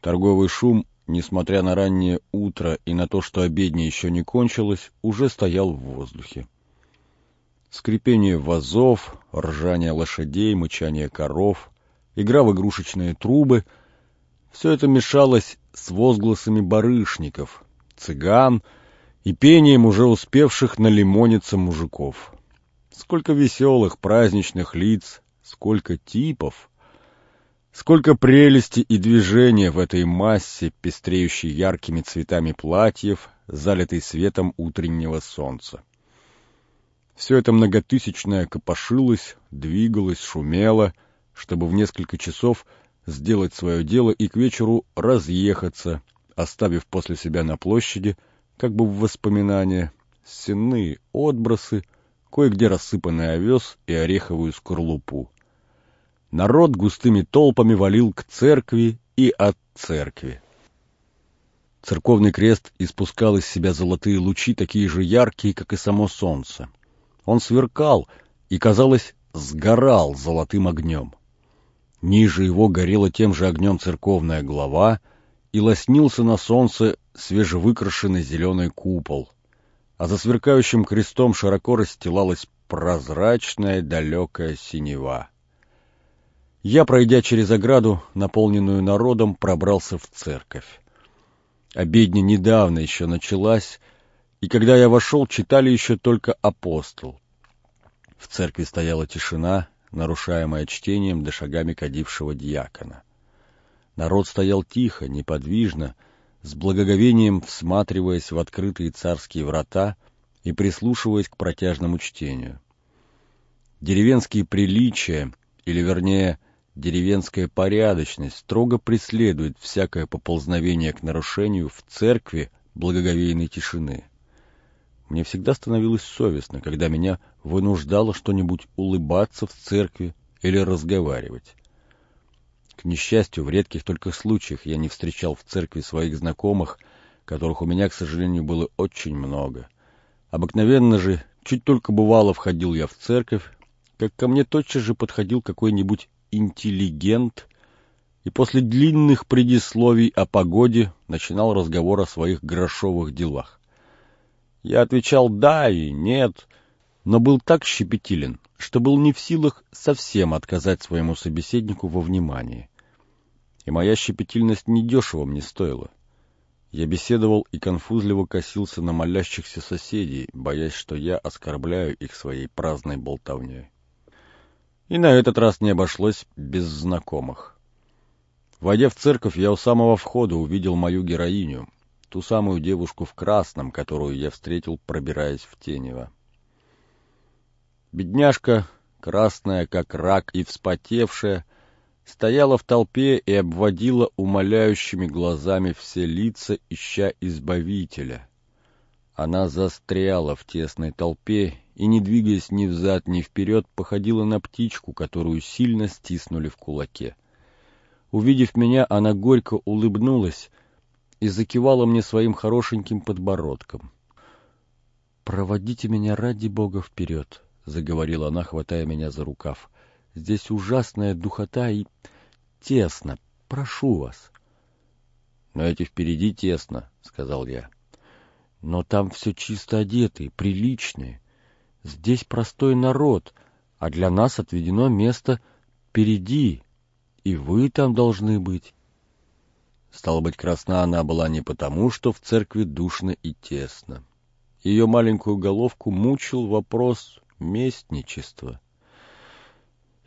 Торговый шум, несмотря на раннее утро и на то, что обедня еще не кончилась, уже стоял в воздухе. Скрипение вазов, ржание лошадей, мычание коров, игра в игрушечные трубы — все это мешалось с возгласами барышников, цыган и пением уже успевших налимониться мужиков. Сколько веселых праздничных лиц, сколько типов — Сколько прелести и движения в этой массе, пестреющей яркими цветами платьев, залитой светом утреннего солнца. Все это многотысячное копошилось, двигалось, шумело, чтобы в несколько часов сделать свое дело и к вечеру разъехаться, оставив после себя на площади, как бы в воспоминания, сенные отбросы, кое-где рассыпанный овес и ореховую скорлупу. Народ густыми толпами валил к церкви и от церкви. Церковный крест испускал из себя золотые лучи, такие же яркие, как и само солнце. Он сверкал и, казалось, сгорал золотым огнем. Ниже его горела тем же огнем церковная глава и лоснился на солнце свежевыкрашенный зеленый купол, а за сверкающим крестом широко расстилалась прозрачная далекая синева. Я, пройдя через ограду, наполненную народом, пробрался в церковь. Обедня недавно еще началась, и когда я вошел, читали еще только апостол. В церкви стояла тишина, нарушаемая чтением да шагами кадившего диакона. Народ стоял тихо, неподвижно, с благоговением всматриваясь в открытые царские врата и прислушиваясь к протяжному чтению. Деревенские приличия, или, вернее, Деревенская порядочность строго преследует всякое поползновение к нарушению в церкви благоговейной тишины. Мне всегда становилось совестно, когда меня вынуждало что-нибудь улыбаться в церкви или разговаривать. К несчастью, в редких только случаях я не встречал в церкви своих знакомых, которых у меня, к сожалению, было очень много. Обыкновенно же, чуть только бывало входил я в церковь, как ко мне тотчас же подходил какой-нибудь интеллигент и после длинных предисловий о погоде начинал разговор о своих грошовых делах. Я отвечал «да» и «нет», но был так щепетилен, что был не в силах совсем отказать своему собеседнику во внимании. И моя щепетильность недешево мне стоила. Я беседовал и конфузливо косился на молящихся соседей, боясь, что я оскорбляю их своей праздной болтовней. И на этот раз не обошлось без знакомых. Войдя в церковь, я у самого входа увидел мою героиню, ту самую девушку в красном, которую я встретил, пробираясь в Тенево. Бедняжка, красная, как рак и вспотевшая, стояла в толпе и обводила умоляющими глазами все лица, ища избавителя. Она застряла в тесной толпе и, не двигаясь ни взад, ни вперед, походила на птичку, которую сильно стиснули в кулаке. Увидев меня, она горько улыбнулась и закивала мне своим хорошеньким подбородком. «Проводите меня ради Бога вперед», — заговорила она, хватая меня за рукав. «Здесь ужасная духота и тесно. Прошу вас». Но эти впереди тесно, — сказал я. Но там все чисто одетые, приличные. Здесь простой народ, а для нас отведено место впереди, и вы там должны быть. Стало быть, красна она была не потому, что в церкви душно и тесно. Ее маленькую головку мучил вопрос местничества.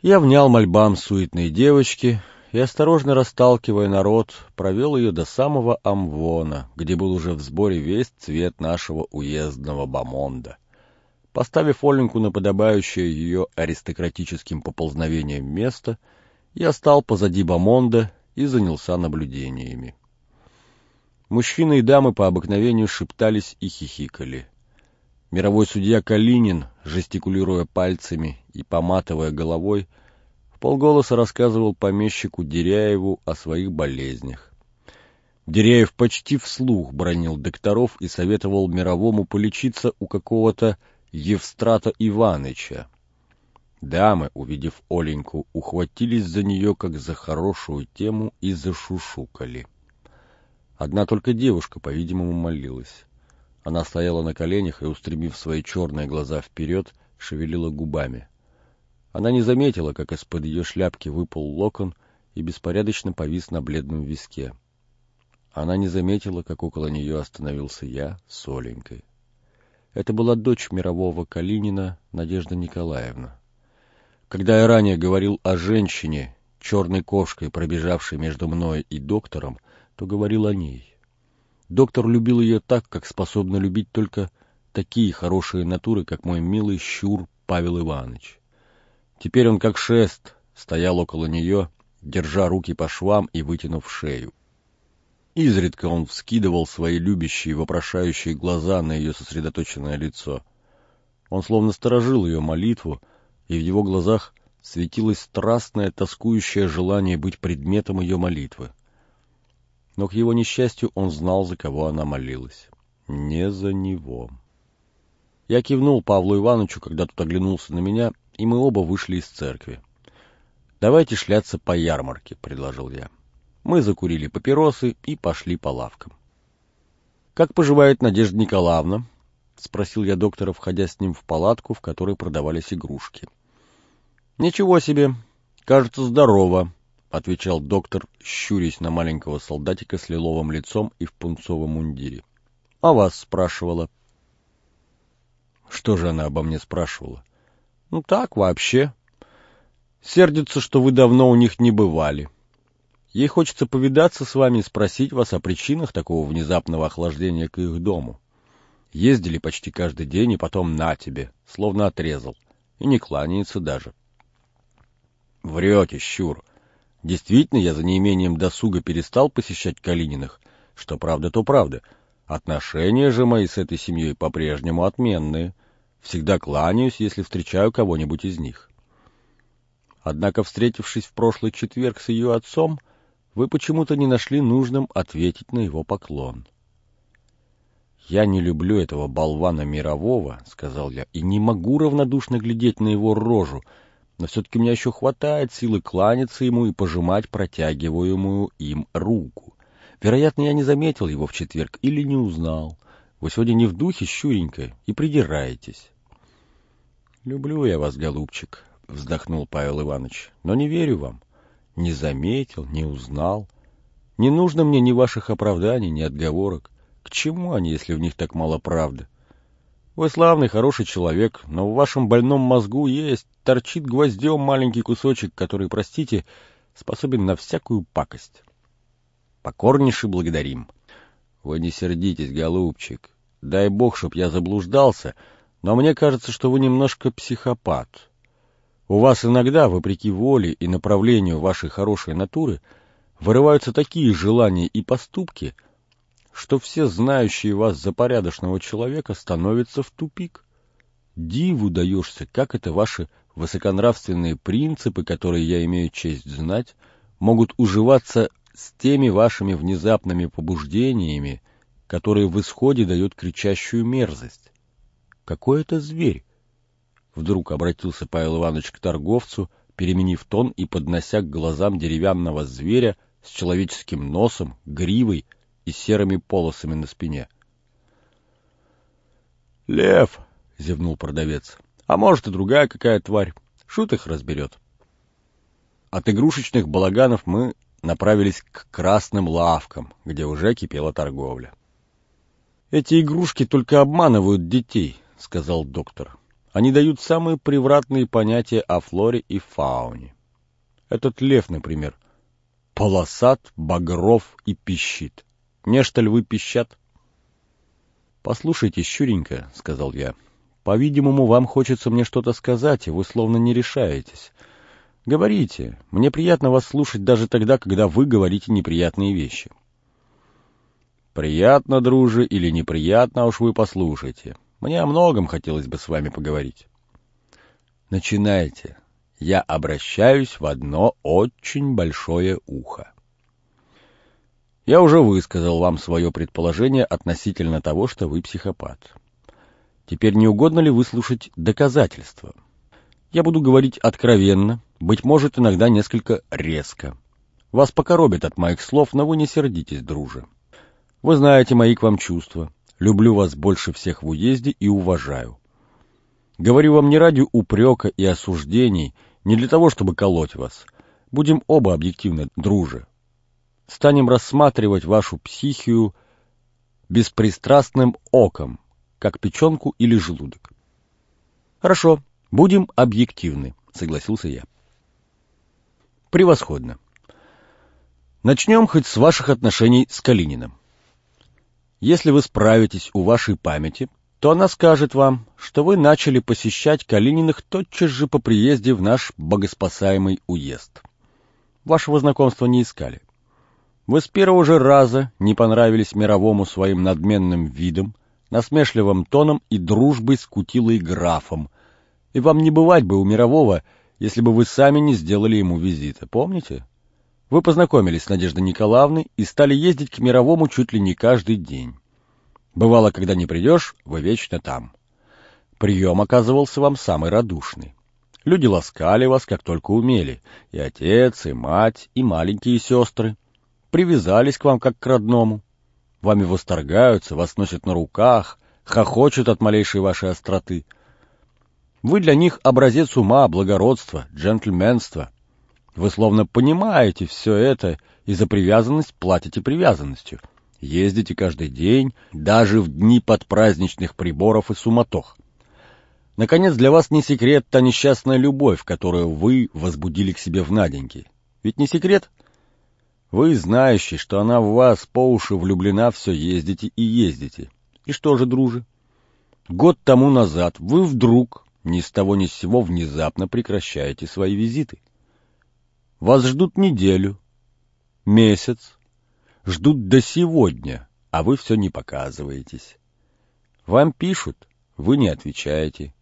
Я внял мольбам суетной девочки и, осторожно расталкивая народ, провел ее до самого Амвона, где был уже в сборе весь цвет нашего уездного бомонда. Поставив Оленьку на подобающее ее аристократическим поползновением место, я стал позади бомонда и занялся наблюдениями. Мужчины и дамы по обыкновению шептались и хихикали. Мировой судья Калинин, жестикулируя пальцами и поматывая головой, в полголоса рассказывал помещику Деряеву о своих болезнях. Деряев почти вслух бронил докторов и советовал Мировому полечиться у какого-то Евстрата Иваныча. Дамы, увидев Оленьку, ухватились за нее, как за хорошую тему, и зашушукали. Одна только девушка, по-видимому, молилась. Она стояла на коленях и, устремив свои черные глаза вперед, шевелила губами. Она не заметила, как из-под ее шляпки выпал локон и беспорядочно повис на бледном виске. Она не заметила, как около нее остановился я с Оленькой. Это была дочь мирового Калинина Надежда Николаевна. Когда я ранее говорил о женщине, черной кошкой, пробежавшей между мной и доктором, то говорил о ней. Доктор любил ее так, как способны любить только такие хорошие натуры, как мой милый щур Павел Иванович. Теперь он как шест стоял около нее, держа руки по швам и вытянув шею. Изредка он вскидывал свои любящие, вопрошающие глаза на ее сосредоточенное лицо. Он словно сторожил ее молитву, и в его глазах светилось страстное, тоскующее желание быть предметом ее молитвы. Но к его несчастью он знал, за кого она молилась. Не за него. Я кивнул Павлу Ивановичу, когда тот оглянулся на меня, и мы оба вышли из церкви. «Давайте шляться по ярмарке», — предложил я. Мы закурили папиросы и пошли по лавкам. «Как поживает Надежда Николаевна?» — спросил я доктора, входя с ним в палатку, в которой продавались игрушки. «Ничего себе! Кажется, здорово!» — отвечал доктор, щурясь на маленького солдатика с лиловым лицом и в пунцовом мундире. — А вас спрашивала. — Что же она обо мне спрашивала? — Ну так, вообще. Сердится, что вы давно у них не бывали. Ей хочется повидаться с вами и спросить вас о причинах такого внезапного охлаждения к их дому. Ездили почти каждый день, и потом на тебе, словно отрезал. И не кланяется даже. — Врете, щур. Действительно, я за неимением досуга перестал посещать Калининых. Что правда, то правда. Отношения же мои с этой семьей по-прежнему отменные. Всегда кланяюсь, если встречаю кого-нибудь из них. Однако, встретившись в прошлый четверг с ее отцом, вы почему-то не нашли нужным ответить на его поклон. «Я не люблю этого болвана мирового», — сказал я, — «и не могу равнодушно глядеть на его рожу, но все-таки мне еще хватает силы кланяться ему и пожимать протягиваемую им руку. Вероятно, я не заметил его в четверг или не узнал. Вы сегодня не в духе, щуренько, и придираетесь. — Люблю я вас, голубчик, — вздохнул Павел Иванович, — но не верю вам. Не заметил, не узнал. Не нужно мне ни ваших оправданий, ни отговорок. Чему они, если в них так мало правды? Вы славный, хороший человек, но в вашем больном мозгу есть, торчит гвоздем маленький кусочек, который, простите, способен на всякую пакость. Покорнейше благодарим. Вы не сердитесь, голубчик. Дай бог, чтоб я заблуждался, но мне кажется, что вы немножко психопат. У вас иногда, вопреки воле и направлению вашей хорошей натуры, вырываются такие желания и поступки — что все знающие вас за порядочного человека становятся в тупик. Диву даешься, как это ваши высоконравственные принципы, которые я имею честь знать, могут уживаться с теми вашими внезапными побуждениями, которые в исходе дают кричащую мерзость. Какой это зверь? Вдруг обратился Павел Иванович к торговцу, переменив тон и поднося к глазам деревянного зверя с человеческим носом, гривой, и серыми полосами на спине. «Лев!» — зевнул продавец. «А может, и другая какая тварь. Шут их разберет». От игрушечных балаганов мы направились к красным лавкам, где уже кипела торговля. «Эти игрушки только обманывают детей», — сказал доктор. «Они дают самые превратные понятия о флоре и фауне. Этот лев, например, полосат, багров и пищит. Нечто львы пищат?» «Послушайте, щуренько», — сказал я, — «по-видимому, вам хочется мне что-то сказать, и вы словно не решаетесь. Говорите, мне приятно вас слушать даже тогда, когда вы говорите неприятные вещи». «Приятно, друже, или неприятно, уж вы послушайте. Мне о многом хотелось бы с вами поговорить». «Начинайте. Я обращаюсь в одно очень большое ухо». Я уже высказал вам свое предположение относительно того, что вы психопат. Теперь не угодно ли выслушать доказательства? Я буду говорить откровенно, быть может, иногда несколько резко. Вас покоробит от моих слов, но вы не сердитесь, друже. Вы знаете мои к вам чувства. Люблю вас больше всех в уезде и уважаю. Говорю вам не ради упрека и осуждений, не для того, чтобы колоть вас. Будем оба объективны, друже станем рассматривать вашу психию беспристрастным оком, как печенку или желудок. Хорошо, будем объективны, согласился я. Превосходно. Начнем хоть с ваших отношений с Калининым. Если вы справитесь у вашей памяти, то она скажет вам, что вы начали посещать Калининых тотчас же по приезде в наш богоспасаемый уезд. Вашего знакомства не искали. Вы с первого же раза не понравились мировому своим надменным видом, насмешливым тоном и дружбой с кутилой графом, и вам не бывать бы у мирового, если бы вы сами не сделали ему визита, помните? Вы познакомились с Надеждой Николаевной и стали ездить к мировому чуть ли не каждый день. Бывало, когда не придешь, вы вечно там. Прием оказывался вам самый радушный. Люди ласкали вас, как только умели, и отец, и мать, и маленькие сестры привязались к вам как к родному. Вами восторгаются, вас носят на руках, хохочут от малейшей вашей остроты. Вы для них образец ума, благородства, джентльменства. Вы словно понимаете все это и за привязанность платите привязанностью. Ездите каждый день, даже в дни подпраздничных приборов и суматох. Наконец, для вас не секрет та несчастная любовь, которую вы возбудили к себе в Наденьке. Ведь не секрет? Вы, знающий, что она в вас по уши влюблена, все ездите и ездите. И что же, друже? Год тому назад вы вдруг, ни с того ни с сего, внезапно прекращаете свои визиты. Вас ждут неделю, месяц, ждут до сегодня, а вы все не показываетесь. Вам пишут, вы не отвечаете.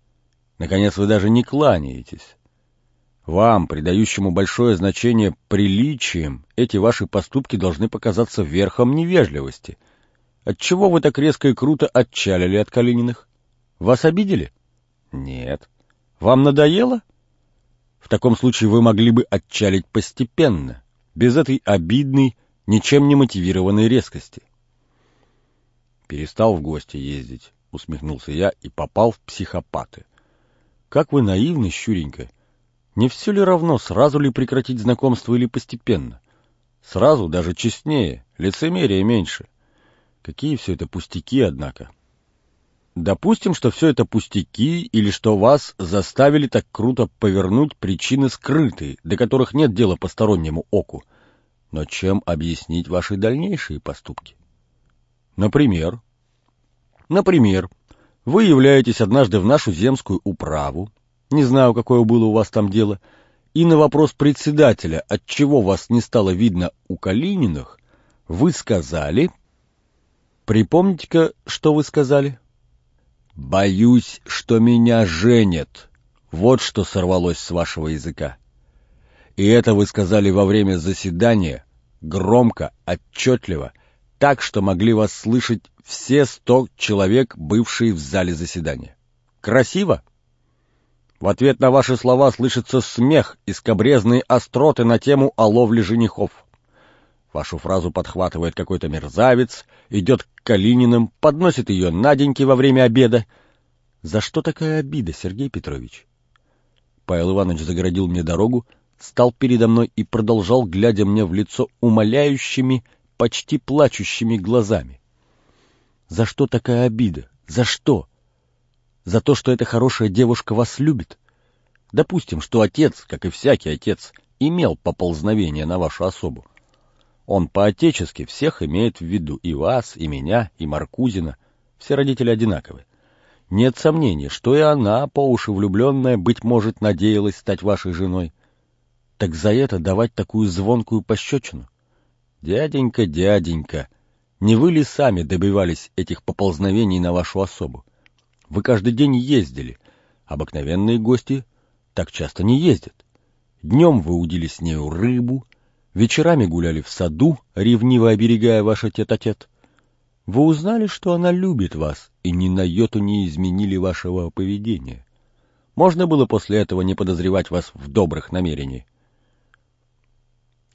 Наконец, вы даже не кланяетесь. Вам, придающему большое значение приличиям, эти ваши поступки должны показаться верхом невежливости. Отчего вы так резко и круто отчалили от Калининых? Вас обидели? Нет. Вам надоело? В таком случае вы могли бы отчалить постепенно, без этой обидной, ничем не мотивированной резкости. Перестал в гости ездить, усмехнулся я и попал в психопаты. Как вы наивны, щуренько. Не все ли равно, сразу ли прекратить знакомство или постепенно? Сразу даже честнее, лицемерия меньше. Какие все это пустяки, однако. Допустим, что все это пустяки, или что вас заставили так круто повернуть причины скрытые, до которых нет дела постороннему оку. Но чем объяснить ваши дальнейшие поступки? Например, например, вы являетесь однажды в нашу земскую управу, не знаю, какое было у вас там дело, и на вопрос председателя, от чего вас не стало видно у Калининых, вы сказали... Припомните-ка, что вы сказали? «Боюсь, что меня женят». Вот что сорвалось с вашего языка. И это вы сказали во время заседания, громко, отчетливо, так, что могли вас слышать все сто человек, бывшие в зале заседания. Красиво? В ответ на ваши слова слышится смех и скобрезные остроты на тему о ловле женихов. Вашу фразу подхватывает какой-то мерзавец, идет к Калининым, подносит ее Наденьке во время обеда. За что такая обида, Сергей Петрович? Павел Иванович загородил мне дорогу, стал передо мной и продолжал, глядя мне в лицо умоляющими, почти плачущими глазами. За что такая обида? За что? За то, что эта хорошая девушка вас любит? Допустим, что отец, как и всякий отец, имел поползновение на вашу особу. Он по-отечески всех имеет в виду, и вас, и меня, и Маркузина. Все родители одинаковы. Нет сомнений, что и она, по уши влюбленная, быть может, надеялась стать вашей женой. Так за это давать такую звонкую пощечину? Дяденька, дяденька, не вы ли сами добивались этих поползновений на вашу особу? Вы каждый день ездили. Обыкновенные гости так часто не ездят. Днем вы удили с нею рыбу, вечерами гуляли в саду, ревниво оберегая ваш тет-а-тет. Вы узнали, что она любит вас, и ни на йоту не изменили вашего поведения. Можно было после этого не подозревать вас в добрых намерениях.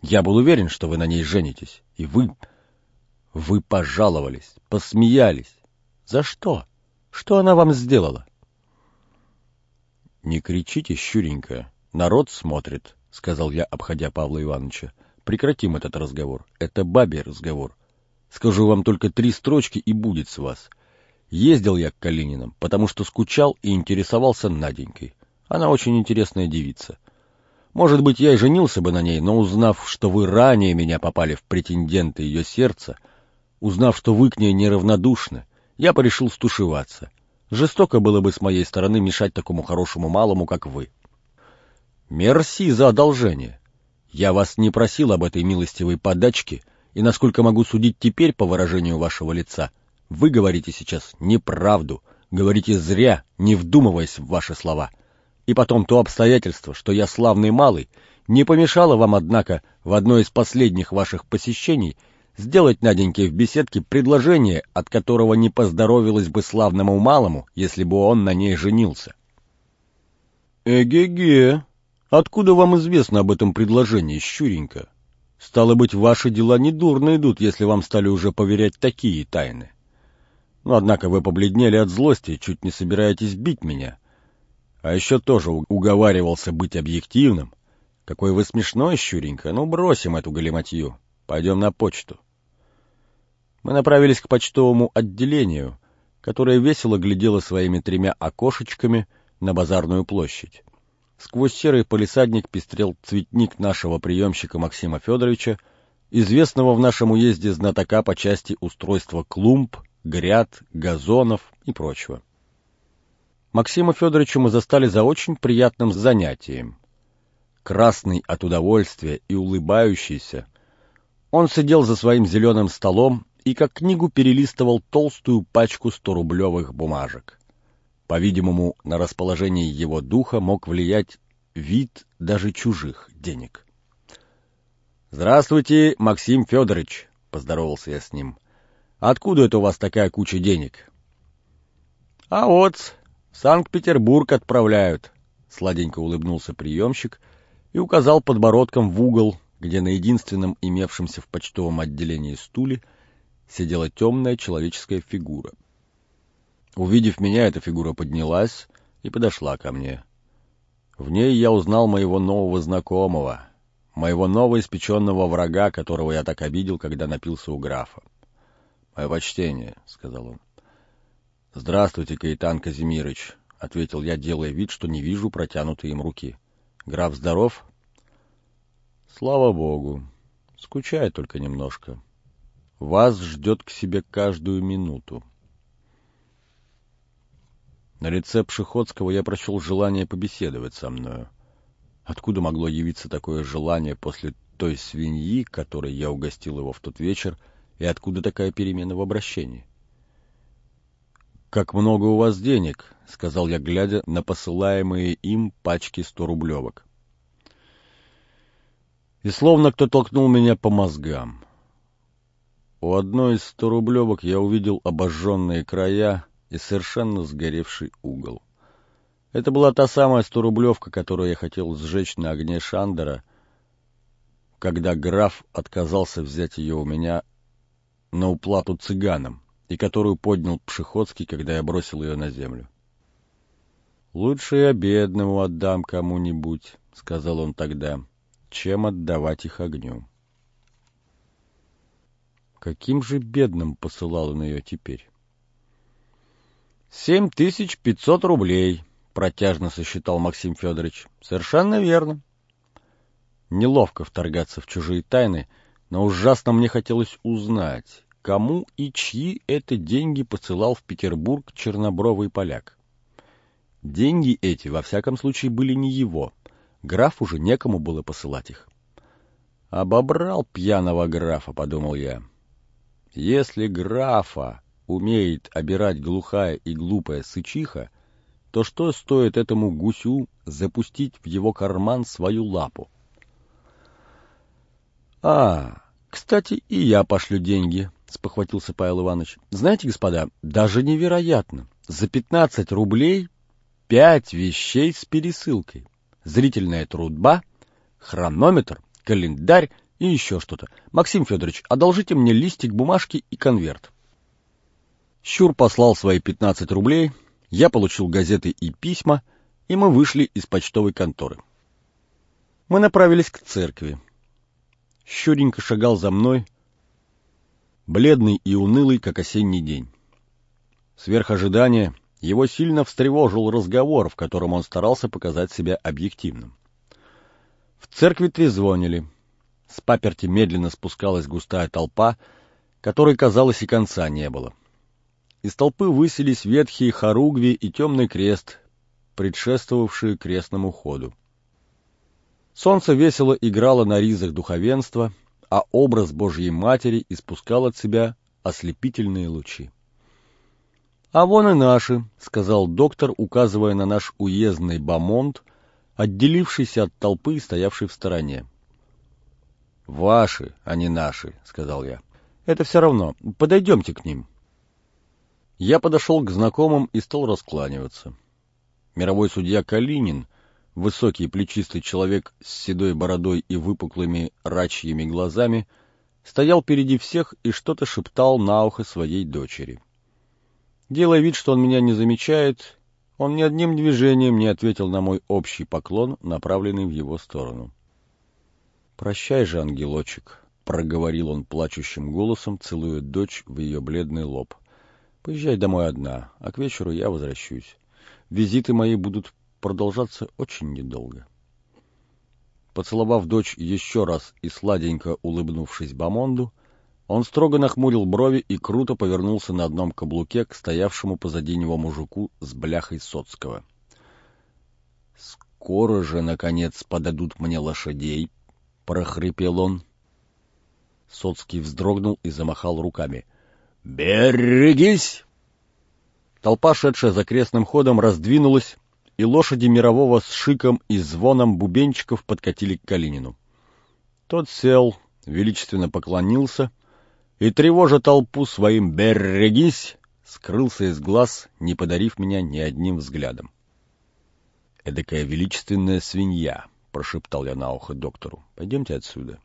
Я был уверен, что вы на ней женитесь, и вы... Вы пожаловались, посмеялись. За что? Что она вам сделала? Не кричите, щуренько, народ смотрит, — сказал я, обходя Павла Ивановича. Прекратим этот разговор. Это бабий разговор. Скажу вам только три строчки, и будет с вас. Ездил я к Калининам, потому что скучал и интересовался Наденькой. Она очень интересная девица. Может быть, я и женился бы на ней, но узнав, что вы ранее меня попали в претенденты ее сердца, узнав, что вы к ней неравнодушны, я порешил стушеваться. Жестоко было бы с моей стороны мешать такому хорошему малому, как вы. Мерси за одолжение. Я вас не просил об этой милостивой подачке, и, насколько могу судить теперь по выражению вашего лица, вы говорите сейчас неправду, говорите зря, не вдумываясь в ваши слова. И потом то обстоятельство, что я славный малый, не помешало вам, однако, в одно из последних ваших посещений сделать Наденьке в беседке предложение, от которого не поздоровилось бы славному малому, если бы он на ней женился. «Эге-ге!» Откуда вам известно об этом предложении, Щуренька? Стало быть, ваши дела недурно идут, если вам стали уже поверять такие тайны. Но, ну, однако, вы побледнели от злости, чуть не собираетесь бить меня. А еще тоже уговаривался быть объективным. Какой вы смешной, Щуренька. Ну, бросим эту галиматью. Пойдем на почту. Мы направились к почтовому отделению, которое весело глядело своими тремя окошечками на базарную площадь. Сквозь серый полисадник пестрел цветник нашего приемщика Максима Федоровича, известного в нашем уезде знатока по части устройства клумб, гряд, газонов и прочего. Максима Федоровича мы застали за очень приятным занятием. Красный от удовольствия и улыбающийся, он сидел за своим зеленым столом и как книгу перелистывал толстую пачку сторублевых бумажек. По-видимому, на расположение его духа мог влиять вид даже чужих денег. «Здравствуйте, Максим Федорович!» — поздоровался я с ним. «Откуда это у вас такая куча денег?» «А вот, Санкт-Петербург отправляют», — сладенько улыбнулся приемщик и указал подбородком в угол, где на единственном имевшемся в почтовом отделении стуле сидела темная человеческая фигура — Увидев меня, эта фигура поднялась и подошла ко мне. В ней я узнал моего нового знакомого, моего новоиспеченного врага, которого я так обидел, когда напился у графа. — Мое почтение, — сказал он. — Здравствуйте, Каэтан Казимирыч, — ответил я, делая вид, что не вижу протянутой им руки. — Граф здоров? — Слава богу. Скучает только немножко. Вас ждет к себе каждую минуту. — на лице Пшеходского я прочел желание побеседовать со мною. Откуда могло явиться такое желание после той свиньи, которой я угостил его в тот вечер, и откуда такая перемена в обращении? «Как много у вас денег?» — сказал я, глядя на посылаемые им пачки сто рублевок. И словно кто толкнул меня по мозгам. У одной из сто рублевок я увидел обожженные края, и совершенно сгоревший угол. Это была та самая сторублевка, которую я хотел сжечь на огне Шандера, когда граф отказался взять ее у меня на уплату цыганам, и которую поднял Пшеходский, когда я бросил ее на землю. «Лучше я бедному отдам кому-нибудь», — сказал он тогда, — «чем отдавать их огню». Каким же бедным посылал он ее теперь? «Семь тысяч пятьсот рублей», — протяжно сосчитал Максим Федорович. «Совершенно верно». Неловко вторгаться в чужие тайны, но ужасно мне хотелось узнать, кому и чьи это деньги посылал в Петербург чернобровый поляк. Деньги эти, во всяком случае, были не его. Граф уже некому было посылать их. «Обобрал пьяного графа», — подумал я. «Если графа умеет обирать глухая и глупая сычиха, то что стоит этому гусю запустить в его карман свою лапу? А, кстати, и я пошлю деньги, спохватился Павел Иванович. Знаете, господа, даже невероятно. За пятнадцать рублей пять вещей с пересылкой. Зрительная трудба, хронометр, календарь и еще что-то. Максим Федорович, одолжите мне листик бумажки и конверт. Щур послал свои 15 рублей, я получил газеты и письма, и мы вышли из почтовой конторы. Мы направились к церкви. Щуренько шагал за мной, бледный и унылый, как осенний день. Сверх ожидания его сильно встревожил разговор, в котором он старался показать себя объективным. В церкви трезвонили. С паперти медленно спускалась густая толпа, которой, казалось, и конца не было. — из толпы высились ветхие хоругви и темный крест, предшествовавшие крестному ходу. Солнце весело играло на ризах духовенства, а образ Божьей Матери испускал от себя ослепительные лучи. «А вон и наши», — сказал доктор, указывая на наш уездный бамонт, отделившийся от толпы и стоявший в стороне. «Ваши, а не наши», — сказал я. «Это все равно. Подойдемте к ним». Я подошел к знакомым и стал раскланиваться. Мировой судья Калинин, высокий плечистый человек с седой бородой и выпуклыми рачьими глазами, стоял впереди всех и что-то шептал на ухо своей дочери. Делая вид, что он меня не замечает, он ни одним движением не ответил на мой общий поклон, направленный в его сторону. «Прощай же, ангелочек», — проговорил он плачущим голосом, целуя дочь в ее бледный лоб. Поезжай домой одна, а к вечеру я возвращусь. Визиты мои будут продолжаться очень недолго. Поцеловав дочь еще раз и сладенько улыбнувшись Бамонду, он строго нахмурил брови и круто повернулся на одном каблуке к стоявшему позади него мужику с бляхой Соцкого. «Скоро же, наконец, подадут мне лошадей», — прохрипел он. Соцкий вздрогнул и замахал руками — «Берегись!» Толпа, шедшая за крестным ходом, раздвинулась, и лошади мирового с шиком и звоном бубенчиков подкатили к Калинину. Тот сел, величественно поклонился и, тревожа толпу своим «берегись», скрылся из глаз, не подарив меня ни одним взглядом. «Эдакая величественная свинья», — прошептал я на ухо доктору. «Пойдемте отсюда».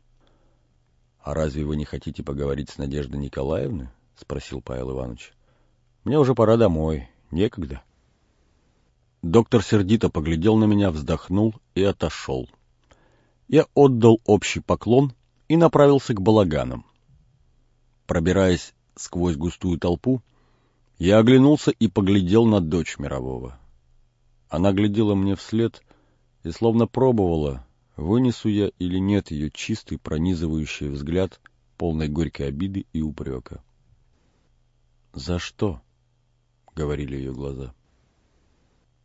«А разве вы не хотите поговорить с Надеждой Николаевной?» — спросил Павел Иванович. — Мне уже пора домой. Некогда. Доктор сердито поглядел на меня, вздохнул и отошел. Я отдал общий поклон и направился к балаганам. Пробираясь сквозь густую толпу, я оглянулся и поглядел на дочь мирового. Она глядела мне вслед и словно пробовала, вынесу я или нет ее чистый пронизывающий взгляд, полной горькой обиды и упрека. «За что?» — говорили ее глаза.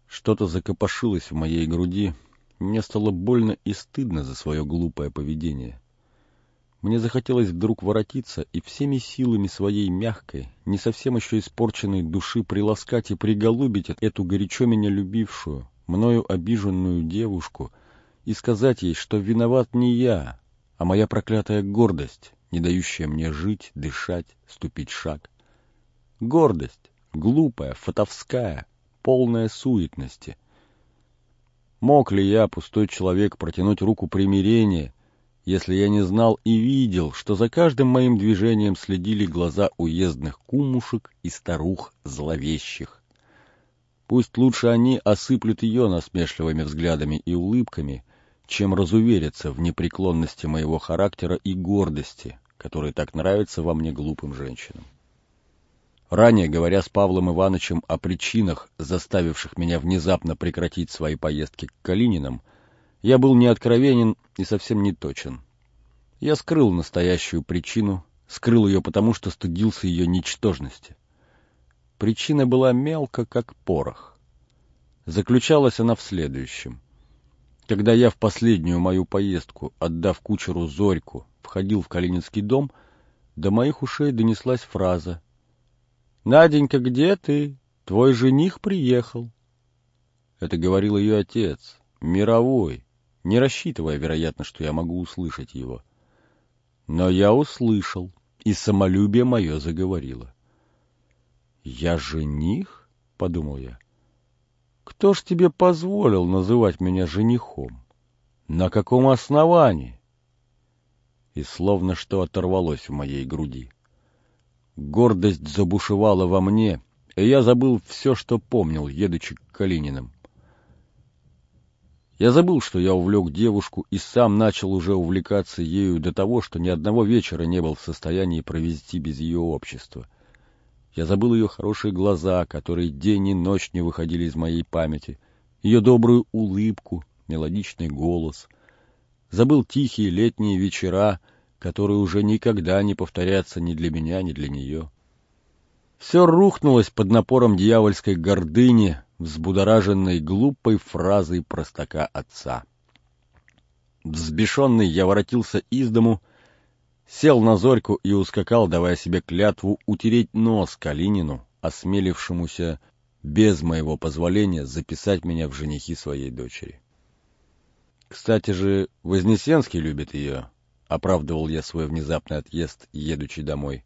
Что-то закопошилось в моей груди, мне стало больно и стыдно за свое глупое поведение. Мне захотелось вдруг воротиться и всеми силами своей мягкой, не совсем еще испорченной души приласкать и приголубить эту горячо меня любившую, мною обиженную девушку и сказать ей, что виноват не я, а моя проклятая гордость, не дающая мне жить, дышать, ступить шаг. Гордость, глупая, фатовская, полная суетности. Мог ли я, пустой человек, протянуть руку примирения если я не знал и видел, что за каждым моим движением следили глаза уездных кумушек и старух зловещих. Пусть лучше они осыплют ее насмешливыми взглядами и улыбками, чем разуверятся в непреклонности моего характера и гордости, которые так нравятся во мне глупым женщинам. Ранее, говоря с Павлом Ивановичем о причинах, заставивших меня внезапно прекратить свои поездки к Калининам, я был неоткровенен и совсем не точен. Я скрыл настоящую причину, скрыл ее потому, что стыдился ее ничтожности. Причина была мелко, как порох. Заключалась она в следующем. Когда я в последнюю мою поездку, отдав кучеру Зорьку, входил в Калининский дом, до моих ушей донеслась фраза «Наденька, где ты? Твой жених приехал». Это говорил ее отец, мировой, не рассчитывая, вероятно, что я могу услышать его. Но я услышал, и самолюбие мое заговорило. «Я жених?» — подумал я. «Кто ж тебе позволил называть меня женихом? На каком основании?» И словно что оторвалось в моей груди. Гордость забушевала во мне, и я забыл все, что помнил, едучи к Калининым. Я забыл, что я увлек девушку и сам начал уже увлекаться ею до того, что ни одного вечера не был в состоянии провести без ее общества. Я забыл ее хорошие глаза, которые день и ночь не выходили из моей памяти, ее добрую улыбку, мелодичный голос. Забыл тихие летние вечера, которые уже никогда не повторятся ни для меня, ни для нее. Все рухнулось под напором дьявольской гордыни, взбудораженной глупой фразой простака отца. Взбешенный я воротился из дому, сел на зорьку и ускакал, давая себе клятву утереть нос Калинину, осмелившемуся без моего позволения записать меня в женихи своей дочери. Кстати же, Вознесенский любит ее, — оправдывал я свой внезапный отъезд, едучи домой.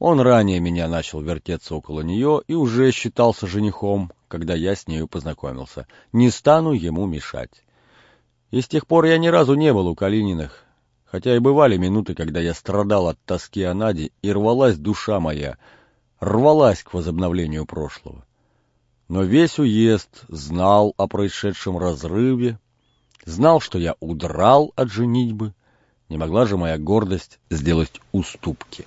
Он ранее меня начал вертеться около нее и уже считался женихом, когда я с нею познакомился. Не стану ему мешать. И с тех пор я ни разу не был у Калининых, хотя и бывали минуты, когда я страдал от тоски о Наде, и рвалась душа моя, рвалась к возобновлению прошлого. Но весь уезд знал о происшедшем разрыве, знал, что я удрал от женитьбы, не могла же моя гордость сделать уступки.